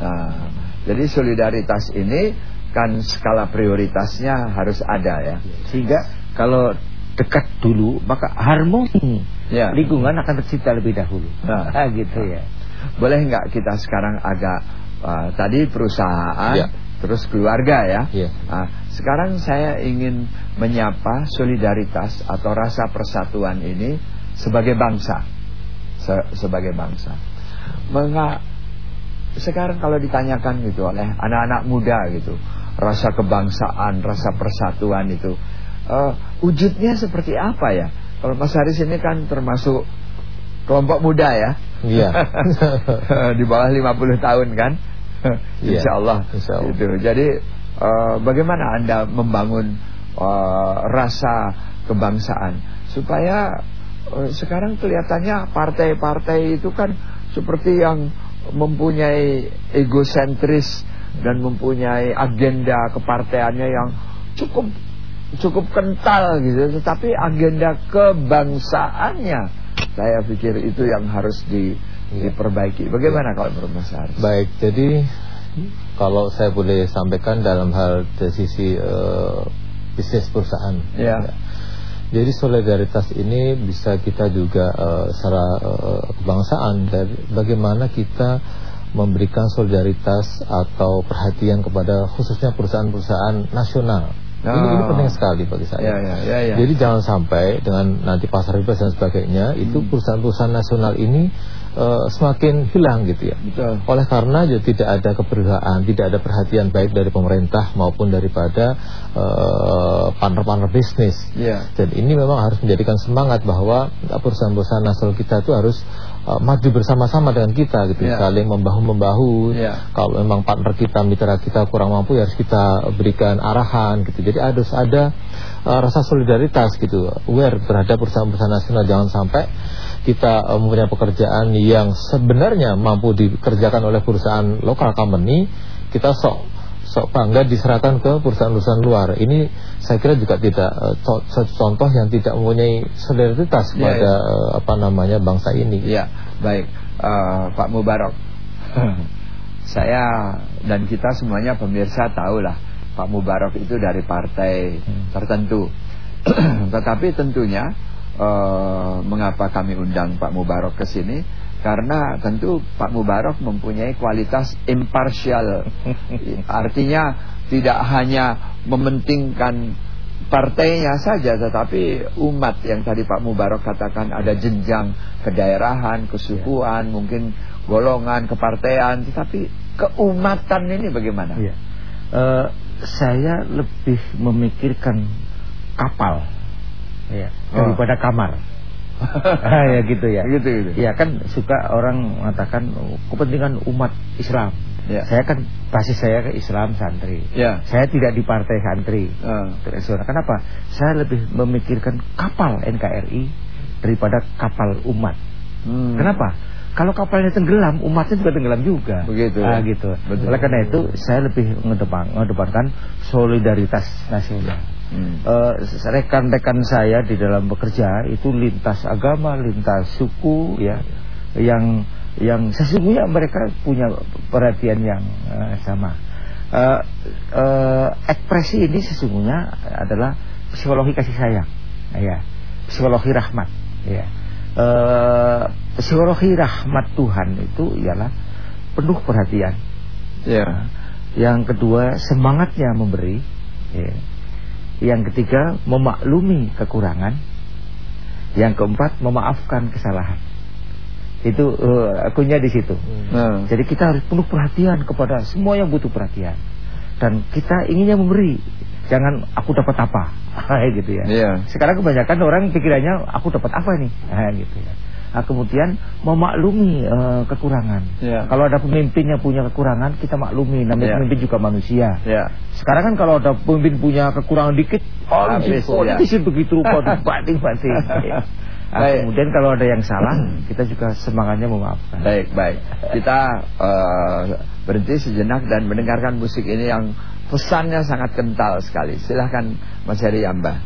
Nah, jadi solidaritas ini kan skala prioritasnya harus ada ya. Sehingga kalau dekat dulu maka harmoni Ya. lingkungan akan tercipta lebih dahulu. Nah. Ah, gitu ya. Boleh nggak kita sekarang agak uh, tadi perusahaan Ya. terus keluarga ya. Ya. Nah, sekarang saya ingin menyapa solidaritas atau rasa persatuan ini sebagai bangsa. Se- sebagai bangsa. Menga sekarang kalau ditanyakan gitu oleh anak-anak muda gitu, rasa kebangsaan, rasa persatuan itu eh, wujudnya seperti apa ya? Kalau Mas Haris ini kan termasuk kelompok muda ya. Iya. <laughs> di bawah 50 tahun kan? Iya, Insya Allah. insya Allah. Gitu. Jadi eh, bagaimana Anda membangun eh, rasa kebangsaan supaya eh, sekarang kelihatannya partai-partai itu kan seperti yang mempunyai egosentris dan mempunyai agenda kepartaiannya yang cukup cukup kental gitu tetapi agenda kebangsaannya saya pikir itu yang harus di, diperbaiki bagaimana kalau menurut Mas Haris? Baik, jadi kalau saya boleh sampaikan dalam hal dari sisi eh, bisnis perusahaan. Ya. Jadi solidaritas ini bisa kita juga eh, secara eh, kebangsaan dari bagaimana kita memberikan solidaritas atau perhatian kepada khususnya perusahaan-perusahaan nasional. Ini, ini Ah. penting sekali bagi saya. Ya, ya, ya, ya. Jadi jangan sampai dengan nanti pasar bebas dan sebagainya itu perusahaan-perusahaan nasional ini eh, semakin hilang gitu ya. Betul. Oleh karena juga tidak ada keberhaan, tidak ada perhatian baik dari pemerintah maupun daripada eh, partner-partner bisnis. Ya. Dan ini memang harus menjadikan semangat bahwa perusahaan-perusahaan nasional kita itu harus eh, maju bersama-sama dengan kita gitu, Ya. saling membahu-membahu. Ya. Kalau memang partner kita, mitra kita kurang mampu ya harus kita berikan arahan gitu. Jadi harus ada eh, rasa solidaritas gitu, aware terhadap perusahaan-perusahaan nasional jangan sampai kita eh, mempunyai pekerjaan yang sebenarnya mampu dikerjakan oleh perusahaan lokal company, kita sok sok bangga diserahkan ke perusahaan-perusahaan luar. Ini saya kira juga tidak satu contoh yang tidak mempunyai solidaritas Ya, kepada eh, apa namanya bangsa ini. Ya, baik Eh, Pak Mubarok. <laughs> Saya dan kita semuanya pemirsa tahulah Pak Mubarok itu dari partai tertentu. <clears throat> Tetapi tentunya eh, mengapa kami undang Pak Mubarok ke sini? Karena tentu Pak Mubarok mempunyai kualitas imparsial. <laughs> Artinya tidak hanya mementingkan partainya saja tetapi umat yang tadi Pak Mubarok katakan ada jenjang kedaerahan, kesukuan, mungkin golongan, kepartean, tetapi keumatan ini bagaimana? Iya. Eh, saya lebih memikirkan kapal ya, Oh. daripada kamar. <laughs> ah, ya gitu ya. Gitu, gitu. Ya kan suka orang mengatakan kepentingan umat Islam. Ya. Saya kan basis saya ke Islam santri. Ya. Saya tidak di partai santri. Tradisional. Kenapa? Saya lebih memikirkan kapal NKRI daripada kapal umat. hmm. Kenapa? Kalau kapalnya tenggelam, umatnya juga tenggelam juga. Begitu, Ah, gitu. Betul. Oleh karena itu, saya lebih mengedepan, mengedepankan solidaritas nasional. Hmm. Eh, rekan-rekan saya di dalam bekerja itu lintas agama, lintas suku, ya, yang yang sesungguhnya mereka punya perhatian yang eh, sama. Eh, eh, ekspresi ini sesungguhnya adalah psikologi kasih sayang, ya, psikologi rahmat, ya. Eh, psikologi rahmat Tuhan itu ialah penuh perhatian. Ya. Yang kedua semangatnya memberi. ya. Yang ketiga memaklumi kekurangan. Yang keempat memaafkan kesalahan. Itu akunya di situ. Nah. Jadi kita harus penuh perhatian kepada semua yang butuh perhatian. Dan kita inginnya memberi. Jangan aku dapat apa. <laughs> gitu ya. Iya. Sekarang kebanyakan orang pikirannya aku dapat apa nih? <laughs> Nah, gitu ya. Nah, kemudian memaklumi eh, kekurangan. Iya. Kalau ada pemimpin yang punya kekurangan, kita maklumi. Namanya Iya. pemimpin juga manusia. Ya. Sekarang kan kalau ada pemimpin punya kekurangan dikit, oh politisi ya. begitu rupa <laughs> bating-bating. <laughs> Nah, kemudian kalau ada yang salah, kita juga semangatnya memaafkan. Baik, baik. Kita uh, berhenti sejenak dan mendengarkan musik ini yang pesannya sangat kental sekali. Silahkan Mas Heri Yamba.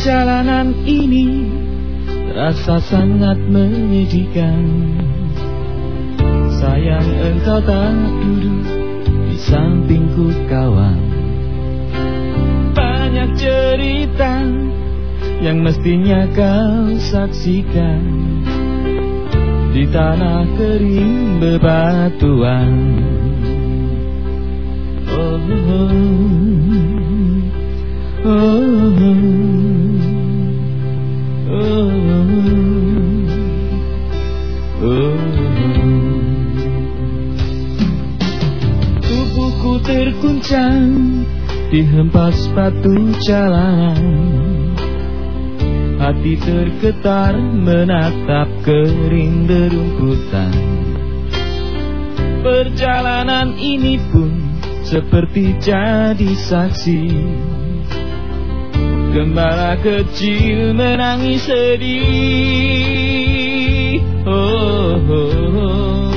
Perjalanan ini terasa sangat menyedihkan. Sayang engkau tak duduk di sampingku kawan. Banyak cerita yang mestinya kau saksikan. Di tanah kering bebatuan. Oh, oh, oh. Tubuhku Dihempas batu jalan. Hati tergetar menatap kering derumputan Perjalanan ini pun seperti jadi saksi Gembala kecil menangis sedih oh, oh, oh.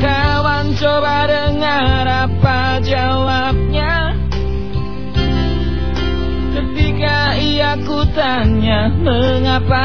Kawan coba dengar apa jawabnya Ketika ia kutanya mengapa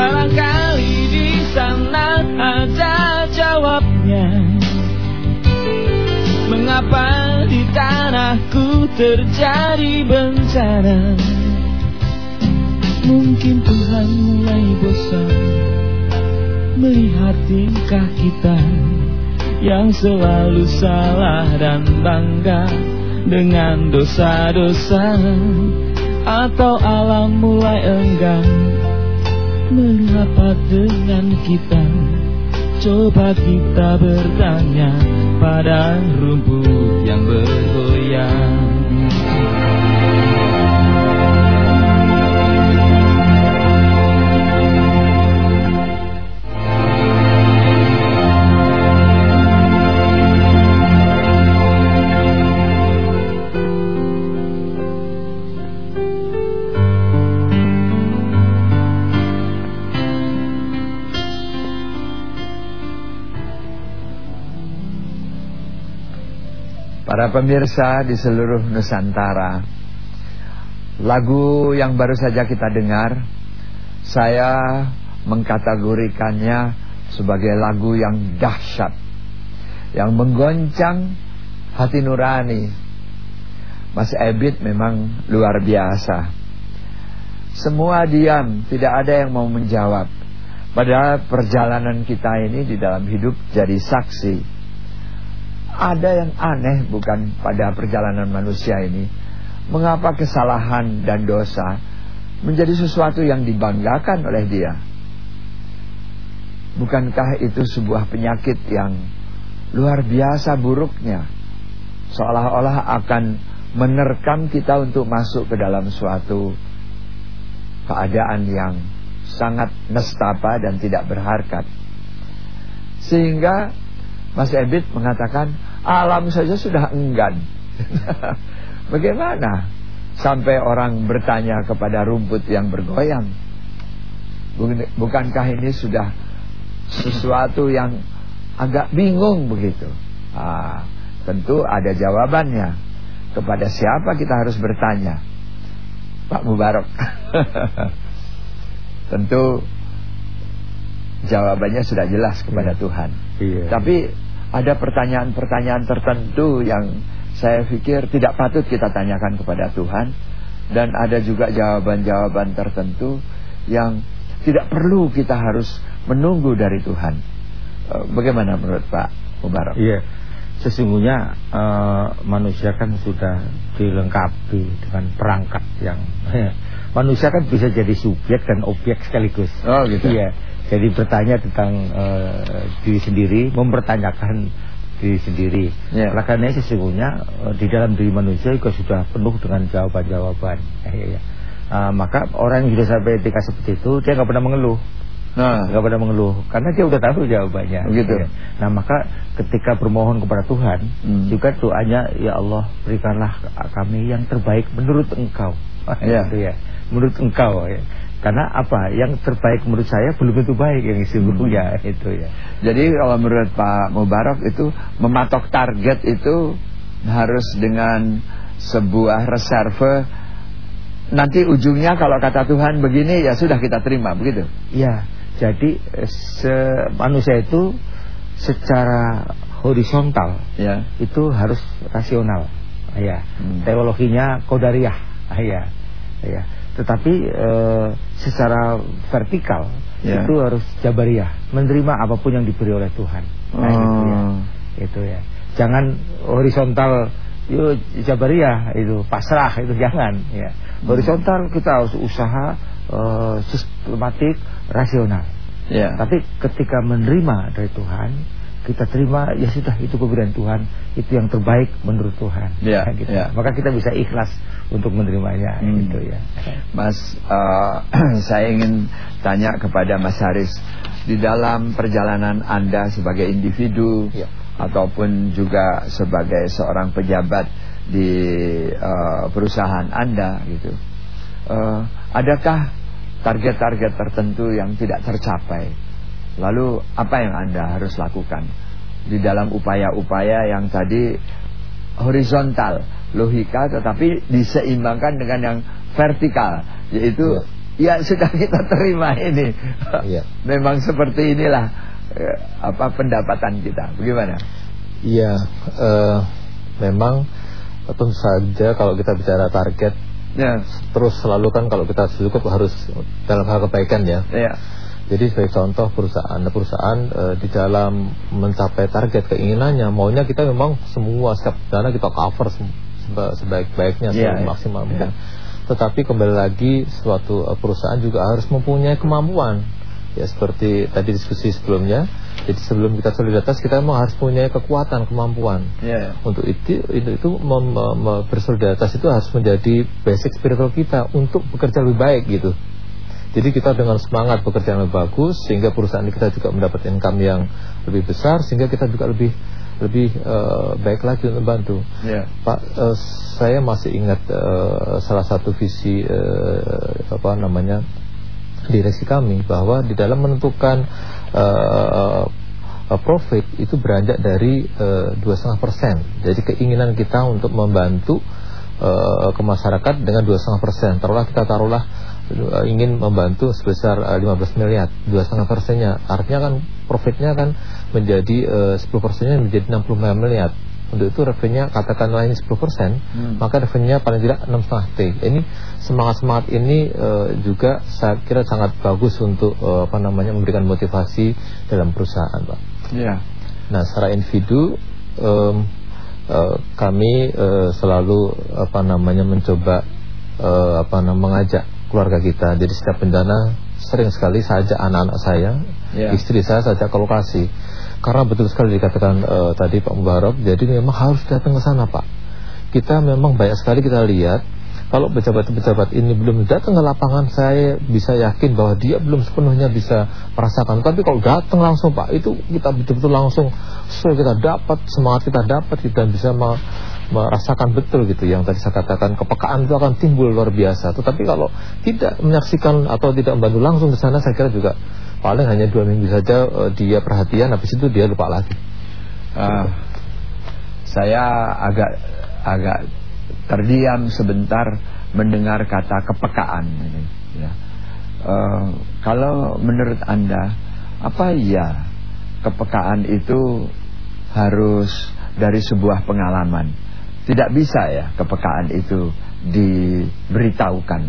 Barangkali di sana ada jawabnya. Mengapa di tanahku terjadi bencana? Mungkin Tuhan mulai bosan Melihat tingkah kita Yang selalu salah dan bangga dengan dosa-dosa. Atau alam mulai enggan Mengapa dengan kita? Coba kita bertanya pada rumput yang bergoyang Pemirsa di seluruh Nusantara. Lagu yang baru saja kita dengar Saya mengkategorikannya sebagai lagu yang dahsyat Yang menggoncang hati nurani. Mas Ebit memang luar biasa. Semua diam, tidak ada yang mau menjawab. Padahal perjalanan kita ini di dalam hidup jadi saksi ada yang aneh bukan pada perjalanan manusia ini. Mengapa kesalahan dan dosa Menjadi sesuatu yang dibanggakan oleh dia? Bukankah itu sebuah penyakit yang Luar biasa buruknya? Seolah-olah akan menerkam kita untuk masuk ke dalam suatu Keadaan yang sangat nestapa dan tidak berharkat. Sehingga Mas Ebit mengatakan Alam saja sudah enggan <laughs> Bagaimana Sampai orang bertanya kepada rumput yang bergoyang Bukankah ini sudah Sesuatu yang Agak bingung begitu ah, Tentu ada jawabannya Kepada siapa kita harus bertanya Pak Mubarak? <laughs> Tentu jawabannya sudah jelas kepada Iya. Tuhan. Iya. Tapi ada pertanyaan-pertanyaan tertentu yang saya pikir tidak patut kita tanyakan kepada Tuhan dan ada juga jawaban-jawaban tertentu yang tidak perlu kita harus menunggu dari Tuhan. Eh, Bagaimana menurut Pak Mubarak? Iya, sesungguhnya eh, manusia kan sudah dilengkapi dengan perangkat yang <laughs> manusia kan bisa jadi subjek dan objek sekaligus. Oh, gitu. Iya, jadi bertanya tentang eh, diri sendiri, mempertanyakan diri sendiri. Oleh karena itu sesungguhnya eh, di dalam diri manusia juga sudah penuh dengan jawaban-jawaban. Eh, iya. Eh, maka orang yang sudah sampai tingkat seperti itu dia nggak pernah mengeluh Nah, nggak pada mengeluh karena dia udah tahu jawabannya. Begitu. Ya. Nah maka ketika bermohon kepada Tuhan Hmm. juga doanya ya Allah berikanlah kami yang terbaik menurut Engkau. <laughs> Ya. Gitu ya. Menurut Engkau ya. Karena apa? Yang terbaik menurut saya belum tentu baik yang sesungguhnya Hmm. itu ya. jadi kalau menurut Pak Mubarak itu mematok target itu harus dengan sebuah reserve nanti ujungnya kalau kata Tuhan begini ya sudah kita terima begitu. Ya. Jadi eh, se manusia itu secara horizontal Ya. itu harus rasional ya Hmm. teologinya kodariah ya ya tetapi eh, secara vertikal Ya. itu harus jabariyah menerima apa pun yang diberi oleh Tuhan nah, gitu ya Oh. itu ya jangan horizontal yuk jabariyah itu pasrah itu jangan ya horizontal kita harus usaha eh, sistematik rasional Ya. tapi ketika menerima dari Tuhan, kita terima ya sudah itu pemberian Tuhan, itu yang terbaik menurut Tuhan. Ya, Nah, gitu. ya. Maka kita bisa ikhlas untuk menerimanya Hmm. gitu ya. Mas, eh, <clears throat> saya ingin tanya kepada Mas Haris di dalam perjalanan Anda sebagai individu Ya. ataupun juga sebagai seorang pejabat di eh, perusahaan Anda gitu, eh, adakah target-target tertentu yang tidak tercapai? Lalu apa yang Anda harus lakukan di dalam upaya-upaya yang tadi horizontal logika tetapi diseimbangkan dengan yang vertikal yaitu ya, sudah kita terima ini. Iya. <laughs> memang seperti inilah eh, apa pendapatan kita. Bagaimana? Iya, eh, memang tentu saja kalau kita bicara target ya. terus selalu kan kalau kita cukup harus dalam hal kebaikan ya. ya. Jadi sebagai contoh perusahaan, perusahaan eh, di dalam mencapai target keinginannya, maunya kita memang semua setiap dana kita cover sebaik-baiknya, Iya, iya. semaksimal mungkin. Tetapi kembali lagi suatu eh, perusahaan juga harus mempunyai kemampuan. Ya seperti tadi diskusi sebelumnya. Jadi sebelum kita solidaritas kita memang harus punya kekuatan, kemampuan. ya Untuk itu itu, itu mem- mem- bersolidaritas itu harus menjadi basic spiritual kita untuk bekerja lebih baik gitu. Jadi kita dengan semangat bekerja yang lebih bagus sehingga perusahaan kita juga mendapat income yang lebih besar sehingga kita juga lebih lebih eh, baik lagi untuk membantu. ya Pak, eh, saya masih ingat eh, salah satu visi eh, apa namanya direksi kami bahwa di dalam menentukan eh, eh, profit itu beranjak dari dua setengah persen. Jadi keinginan kita untuk membantu eh, ke masyarakat dengan dua setengah persen. Taruhlah kita taruhlah ingin membantu sebesar eh, 15 miliar, dua setengah persennya. Artinya kan profitnya kan menjadi eh, 10 persennya menjadi 65 miliar. Untuk itu revenue katakanlah ini 10 persen, Hmm. maka revenue paling tidak 6,5 T. Ini semangat-semangat ini eh, juga saya kira sangat bagus untuk eh, apa namanya memberikan motivasi dalam perusahaan, Pak. ya Nah, secara individu em, eh, kami selalu apa namanya mencoba apa namanya mengajak keluarga kita. Jadi setiap bencana sering sekali saya ajak anak-anak saya, Ya. istri saya saya ajak ke lokasi. Karena betul sekali dikatakan eh, tadi Pak Mubarok, jadi memang harus datang ke sana, Pak. Kita memang banyak sekali kita lihat kalau pejabat-pejabat ini belum datang ke lapangan saya bisa yakin bahwa dia belum sepenuhnya bisa merasakan tapi kalau datang langsung Pak itu kita betul-betul langsung so kita dapat semangat kita dapat kita bisa me- merasakan betul gitu yang tadi saya katakan kepekaan itu akan timbul luar biasa tetapi kalau tidak menyaksikan atau tidak membantu langsung ke sana saya kira juga paling hanya dua minggu saja eh, dia perhatian habis itu dia lupa lagi Ah, saya agak agak terdiam sebentar mendengar kata kepekaan ini. Ya. Uh, kalau menurut anda, apa ya kepekaan itu harus dari sebuah pengalaman? Tidak bisa ya kepekaan itu diberitahukan.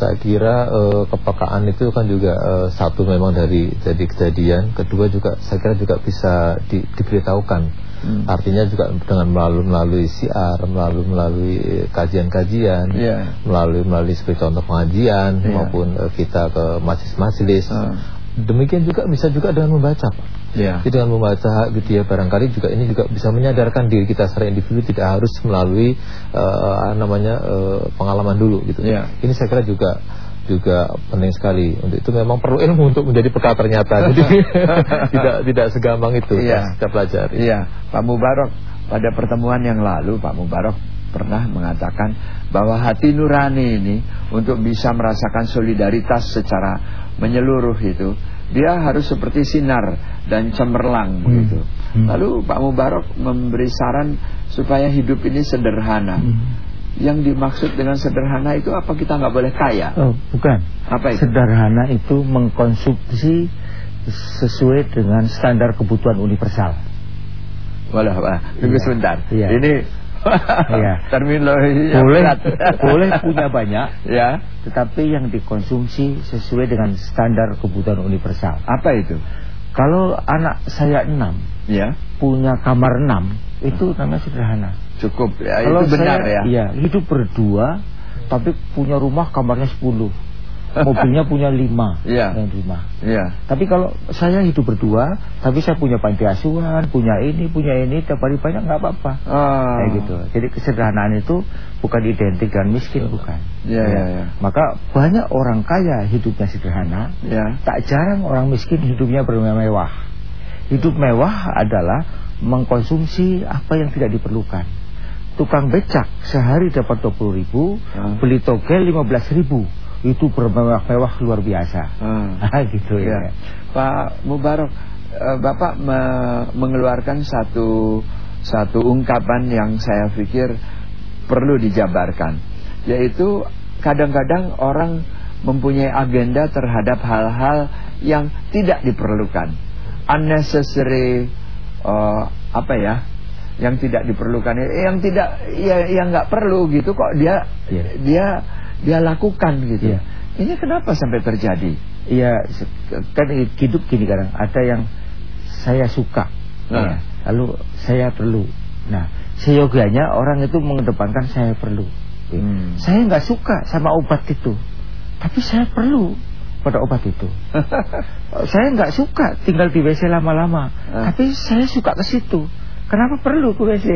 Saya kira uh, kepekaan itu kan juga uh, satu memang dari jadi kejadian, kedua juga saya kira juga bisa di, diberitahukan Hmm. Artinya juga dengan melalui melalui siar, melalui melalui kajian-kajian, yeah. melalui melalui seperti contoh pengajian yeah. maupun uh, kita ke majelis-majelis. Uh. Demikian juga bisa juga dengan membaca, Pak. Yeah. Jadi dengan membaca gitu ya barangkali juga ini juga bisa menyadarkan diri kita secara individu tidak harus melalui uh, namanya uh, pengalaman dulu gitu. Yeah. Ini saya kira juga juga penting sekali. Untuk itu memang perlu ilmu untuk menjadi peka ternyata. Jadi <laughs> tidak tidak segampang itu iya. kita pelajari. Iya, Pak Mubarok pada pertemuan yang lalu Pak Mubarok pernah mengatakan bahwa hati nurani ini untuk bisa merasakan solidaritas secara menyeluruh itu dia harus seperti sinar dan cemerlang hmm. begitu. Hmm. Lalu Pak Mubarok memberi saran supaya hidup ini sederhana. Hmm yang dimaksud dengan sederhana itu apa kita nggak boleh kaya? Oh, bukan. Apa itu? Sederhana itu mengkonsumsi sesuai dengan standar kebutuhan universal. Walah, tunggu ya. sebentar. Ya. Ini ya. <laughs> terminologi boleh <laughs> boleh punya banyak, ya, tetapi yang dikonsumsi sesuai dengan standar kebutuhan universal. Apa itu? Kalau anak saya enam, ya, punya kamar enam, itu namanya sederhana. Cukup ya, Kalau itu benar saya, ya. Iya, hidup berdua tapi punya rumah kamarnya 10. <laughs> Mobilnya punya lima. Iya. Dan lima. Iya. Tapi kalau saya hidup berdua Tapi saya punya panti asuhan Punya ini, punya ini Tiap hari banyak nggak apa-apa. Oh. Kayak gitu. Jadi kesederhanaan itu Bukan identik dengan miskin Bukan. Iya, iya, ya. Maka banyak orang kaya hidupnya sederhana. Ya. Tak jarang orang miskin hidupnya bermewah. Hidup mewah adalah Mengkonsumsi apa yang tidak diperlukan. Tukang becak sehari dapat 20 ribu, hmm. beli togel 15 ribu. Itu bermewah-mewah luar biasa. Hmm. <laughs> gitu ya. ya. Pak Mubarok, eh, Bapak me mengeluarkan satu satu ungkapan yang saya pikir perlu dijabarkan, yaitu kadang-kadang orang mempunyai agenda terhadap hal-hal yang tidak diperlukan, unnecessary uh, apa ya yang tidak diperlukan eh, yang tidak ya yang nggak perlu gitu kok dia yeah. dia dia lakukan gitu yeah. ini kenapa sampai terjadi Iya kan hidup gini kadang ada yang saya suka nah. ya, lalu saya perlu nah seyoganya orang itu mengedepankan saya perlu hmm. saya nggak suka sama obat itu tapi saya perlu pada obat itu <laughs> saya nggak suka tinggal di WC lama-lama uh. tapi saya suka ke situ Kenapa perlu ke WC?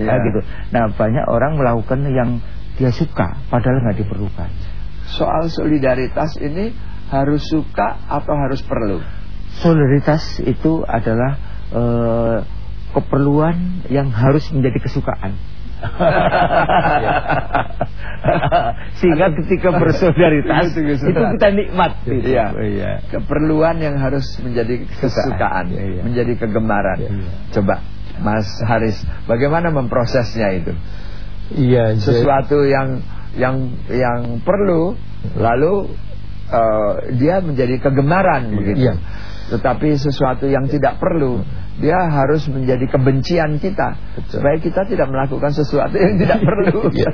Ya. Nah, gitu. Nah, banyak orang melakukan yang dia suka padahal nggak diperlukan. Soal solidaritas ini harus suka atau harus perlu? Solidaritas itu adalah uh, keperluan yang harus menjadi kesukaan. <laughs> Sehingga ketika bersolidaritas itu, kita nikmat gitu. Iya. iya. Keperluan yang harus menjadi kesukaan, iya, iya. menjadi kegemaran. Iya. Coba Mas Haris, bagaimana memprosesnya itu? Iya, sesuatu yang yang yang perlu lalu uh, dia menjadi kegemaran iya. begitu. Iya. Tetapi sesuatu yang tidak perlu dia harus menjadi kebencian kita Betul. supaya kita tidak melakukan sesuatu yang tidak <laughs> perlu. Iya,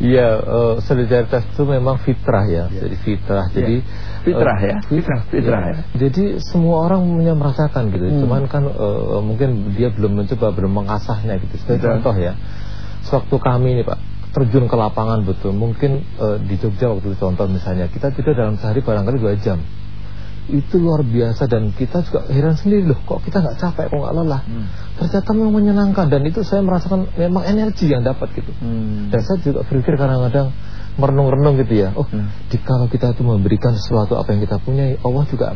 ya, uh, solidaritas itu memang fitrah ya, ya. jadi fitrah. Ya. Jadi fitrah ya, fitrah, fitrah ya. ya. Jadi semua orang punya merasakan gitu. Hmm. Cuman kan uh, mungkin dia belum mencoba belum mengasahnya gitu. Sebagai contoh ya, sewaktu kami ini Pak terjun ke lapangan betul. Mungkin uh, di Jogja waktu itu contoh misalnya kita tidak dalam sehari barangkali dua jam itu luar biasa dan kita juga heran sendiri loh kok kita nggak capek kok nggak lelah hmm. ternyata memang menyenangkan dan itu saya merasakan memang energi yang dapat gitu hmm. dan saya juga berpikir kadang-kadang merenung-renung gitu ya oh hmm. kalau kita itu memberikan sesuatu apa yang kita punya Allah juga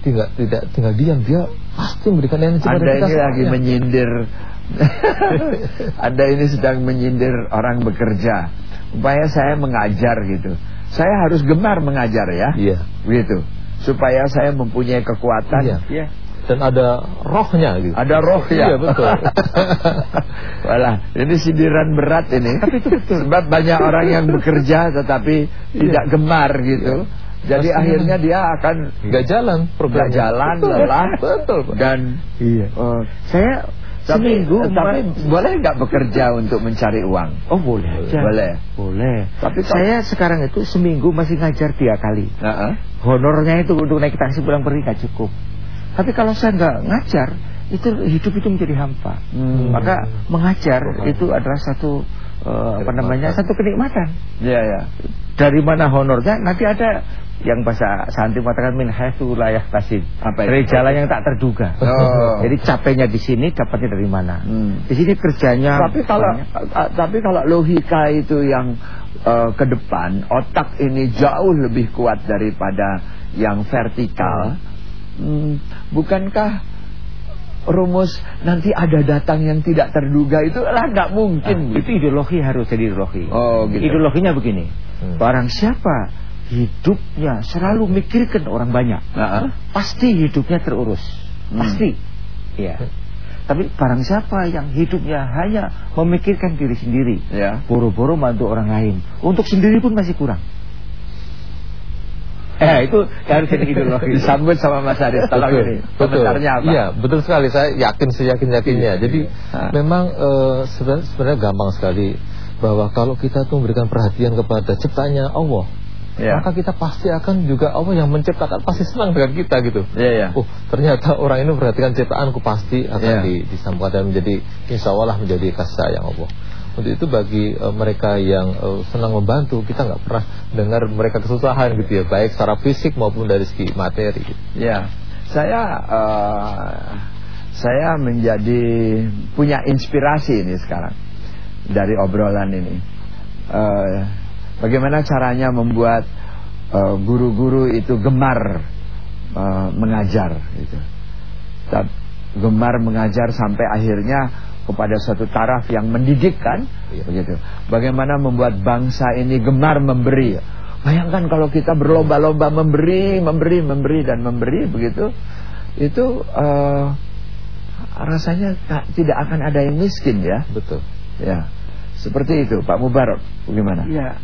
tinggal tidak tinggal diam dia pasti memberikan energi pada kita ini lagi menyindir <laughs> Anda ini sedang menyindir orang bekerja upaya saya mengajar gitu saya harus gemar mengajar ya iya begitu supaya saya mempunyai kekuatan iya. Ya. dan ada rohnya gitu. Ada roh ya. Iya betul. <laughs> Walah, ini sindiran berat ini. <laughs> Tapi itu betul. Sebab banyak orang yang bekerja tetapi tidak gemar gitu. Jadi Pasti. akhirnya dia akan nggak jalan nggak jalan Betul. lelah Betul. Pak. dan Iya. eh, Saya seminggu tapi ma- boleh nggak bekerja untuk mencari uang? Oh boleh aja. Boleh. Boleh. Tapi saya sekarang itu seminggu masih ngajar tiga kali. Heeh. Honornya itu untuk naik taksi pulang pergi nggak cukup. Tapi kalau saya nggak ngajar, itu hidup itu menjadi hampa. Hmm. Maka mengajar itu adalah satu eh, apa namanya satu kenikmatan. Iya ya. Dari mana honornya? Nanti ada yang bahasa santri mengatakan min haitsu la yahtasib. Dari jalan yang tak terduga. Oh. <laughs> Jadi capeknya di sini, dapatnya dari mana? Hmm. Di sini kerjanya Tapi kalau banyak. tapi kalau logika itu yang uh, ke depan, otak ini jauh lebih kuat daripada yang vertikal. Hmm, bukankah rumus nanti ada datang yang tidak terduga itu lah nggak mungkin. Ah, itu ideologi harus jadi ideologi. Oh, gitu. Ideologinya begini. Hmm. Barang siapa hidupnya selalu mikirkan orang banyak, Heeh. pasti hidupnya terurus. Hmm. Pasti. Ya. Tapi barang siapa yang hidupnya hanya memikirkan diri sendiri, Ya. boro-boro bantu orang lain, untuk sendiri pun masih kurang. Eh, itu harus jadi ideologi. <laughs> Disambut sama Mas Aris. Tolong ini. Betul. Komentarnya apa? Iya, betul sekali. Saya yakin seyakin yakinnya. Jadi Ah. memang eh, sebenarnya, sebenarnya gampang sekali bahwa kalau kita tuh memberikan perhatian kepada ciptanya Allah, Ya. maka kita pasti akan juga Allah yang menciptakan pasti senang dengan kita gitu. Iya, iya. Oh, ternyata orang ini memperhatikan ciptaanku pasti akan Iya. di, disambungkan dan menjadi insya Allah lah menjadi kasih sayang Allah. Untuk itu bagi eh, mereka yang eh, senang membantu, kita nggak pernah dengar mereka kesusahan gitu ya, baik secara fisik maupun dari segi materi. Gitu. Ya, saya eh, saya menjadi punya inspirasi ini sekarang dari obrolan ini. Eh, bagaimana caranya membuat eh, guru-guru itu gemar eh, mengajar, gitu. Gemar mengajar sampai akhirnya kepada suatu taraf yang mendidikkan, Iya. begitu. Bagaimana membuat bangsa ini gemar memberi. Bayangkan kalau kita berlomba-lomba memberi, memberi, memberi dan memberi begitu, itu eh, rasanya tak- tidak akan ada yang miskin ya. Betul. Ya, seperti itu Pak Mubarak. Bagaimana? Iya.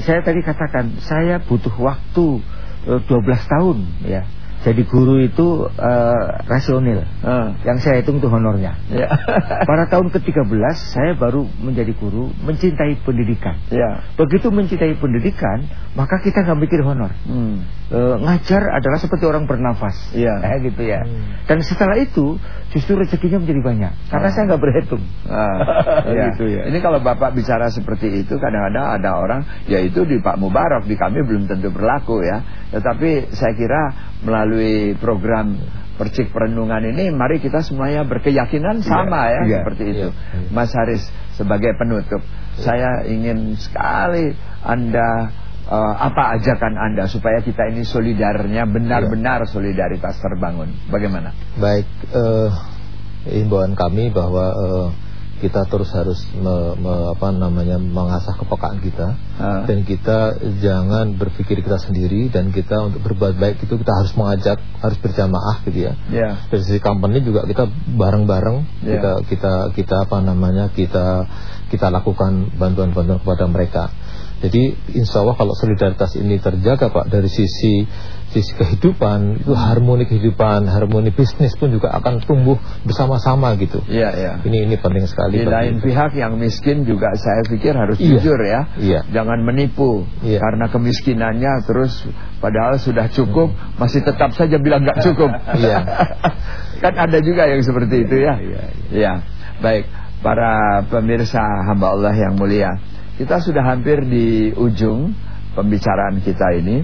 Saya tadi katakan saya butuh waktu eh, 12 tahun ya. Jadi guru itu eh, rasional. Eh, Yang saya hitung itu honornya. ya. <laughs> Pada tahun ke-13 saya baru menjadi guru, mencintai pendidikan. ya. Begitu mencintai pendidikan, maka kita nggak mikir honor. Hmm. E, ngajar adalah seperti orang bernafas, Iya. <laughs> Eh, gitu ya. Hmm. Dan setelah itu justru rezekinya menjadi banyak, karena Ah. saya nggak berhitung. Ah, <laughs> ya. Gitu ya. Ini kalau Bapak bicara seperti itu kadang-kadang ada orang yaitu di Pak Mubarak di kami belum tentu berlaku ya. Tetapi saya kira melalui program Percik Perenungan ini mari kita semuanya berkeyakinan sama ya iya, seperti itu. iya. Mas Haris sebagai penutup saya ingin sekali Anda eh, apa ajakan Anda supaya kita ini solidarnya benar-benar solidaritas terbangun. Bagaimana? Baik, eh, himbauan kami bahwa eh, kita terus harus me- me- apa namanya mengasah kepekaan kita Ah. dan kita jangan berpikir kita sendiri dan kita untuk berbuat baik itu kita harus mengajak harus berjamaah gitu ya. Ya. Dari sisi company juga kita bareng-bareng Ya. kita kita kita apa namanya kita kita lakukan bantuan-bantuan kepada mereka. Jadi insya Allah kalau solidaritas ini terjaga Pak dari sisi sisi kehidupan itu harmoni kehidupan, harmoni bisnis pun juga akan tumbuh bersama-sama gitu. Iya, iya. Ini ini penting sekali. Di lain kita. pihak yang miskin juga saya pikir harus Iya. jujur ya. Iya. Jangan menipu Iya. karena kemiskinannya terus padahal sudah cukup masih tetap saja bilang nggak cukup. Iya. <laughs> kan ada juga yang seperti itu ya. Iya, Iya. Baik, para pemirsa hamba Allah yang mulia. Kita sudah hampir di ujung pembicaraan kita ini.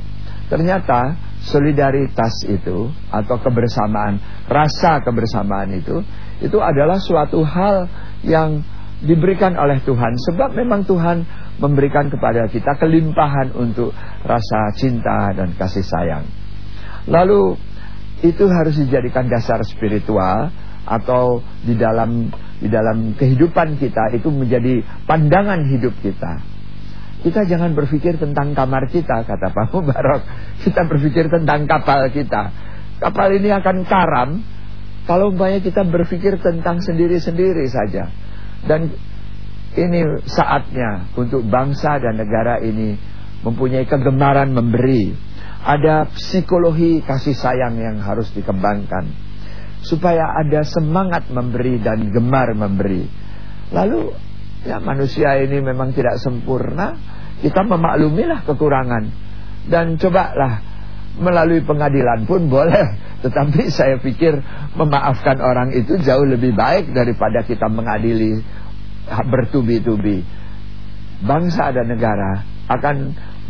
Ternyata solidaritas itu atau kebersamaan, rasa kebersamaan itu itu adalah suatu hal yang diberikan oleh Tuhan sebab memang Tuhan memberikan kepada kita kelimpahan untuk rasa cinta dan kasih sayang. Lalu itu harus dijadikan dasar spiritual atau di dalam di dalam kehidupan kita itu menjadi pandangan hidup kita. Kita jangan berpikir tentang kamar kita kata Pak Mubarak. Kita berpikir tentang kapal kita. Kapal ini akan karam Kalau umpamanya kita berpikir tentang sendiri-sendiri saja dan ini saatnya untuk bangsa dan negara ini mempunyai kegemaran memberi. Ada psikologi kasih sayang yang harus dikembangkan supaya ada semangat memberi dan gemar memberi. Lalu ya manusia ini memang tidak sempurna, kita memaklumilah kekurangan dan cobalah melalui pengadilan pun boleh, <laughs> tetapi saya pikir memaafkan orang itu jauh lebih baik daripada kita mengadili bertubi-tubi. Bangsa dan negara akan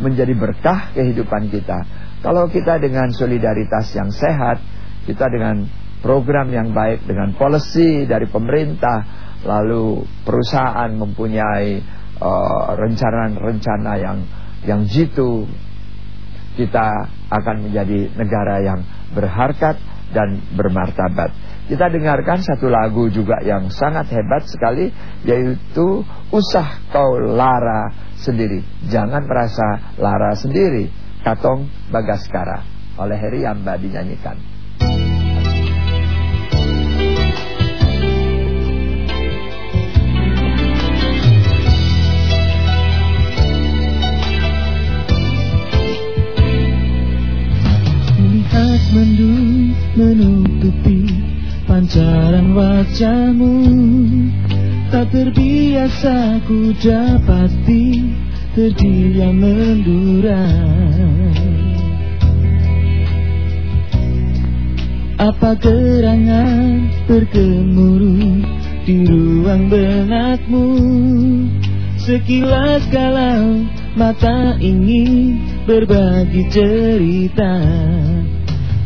menjadi berkah kehidupan kita. Kalau kita dengan solidaritas yang sehat, kita dengan program yang baik, dengan policy dari pemerintah, lalu perusahaan mempunyai uh, rencana-rencana uh, yang yang jitu, kita akan menjadi negara yang berharkat dan bermartabat. Kita dengarkan satu lagu juga yang sangat hebat sekali Yaitu Usah Kau Lara Sendiri. Jangan merasa lara sendiri. Katong Bagaskara. Oleh Heri Yamba dinyanyikan mendung menutupi pancaran wajahmu. Tak terbiasa ku dapati terdiam mendura. Apa gerangan bergemuruh di ruang benakmu? Sekilas kalau mata ingin berbagi cerita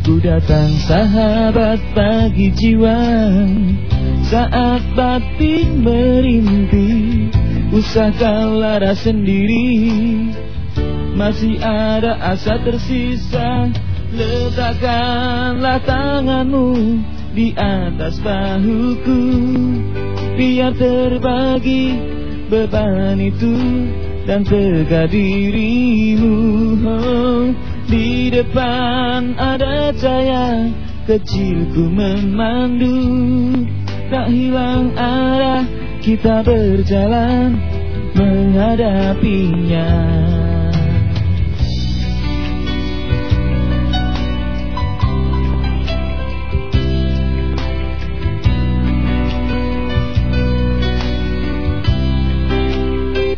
Ku datang sahabat bagi jiwa. Saat batin merintih Usah kau lara sendiri. Masih ada asa tersisa Letakkanlah tanganmu di atas bahuku. Biar terbagi beban itu dan tegak dirimu. oh, Di depan ada cahaya kecilku memandu. Tak hilang arah kita berjalan menghadapinya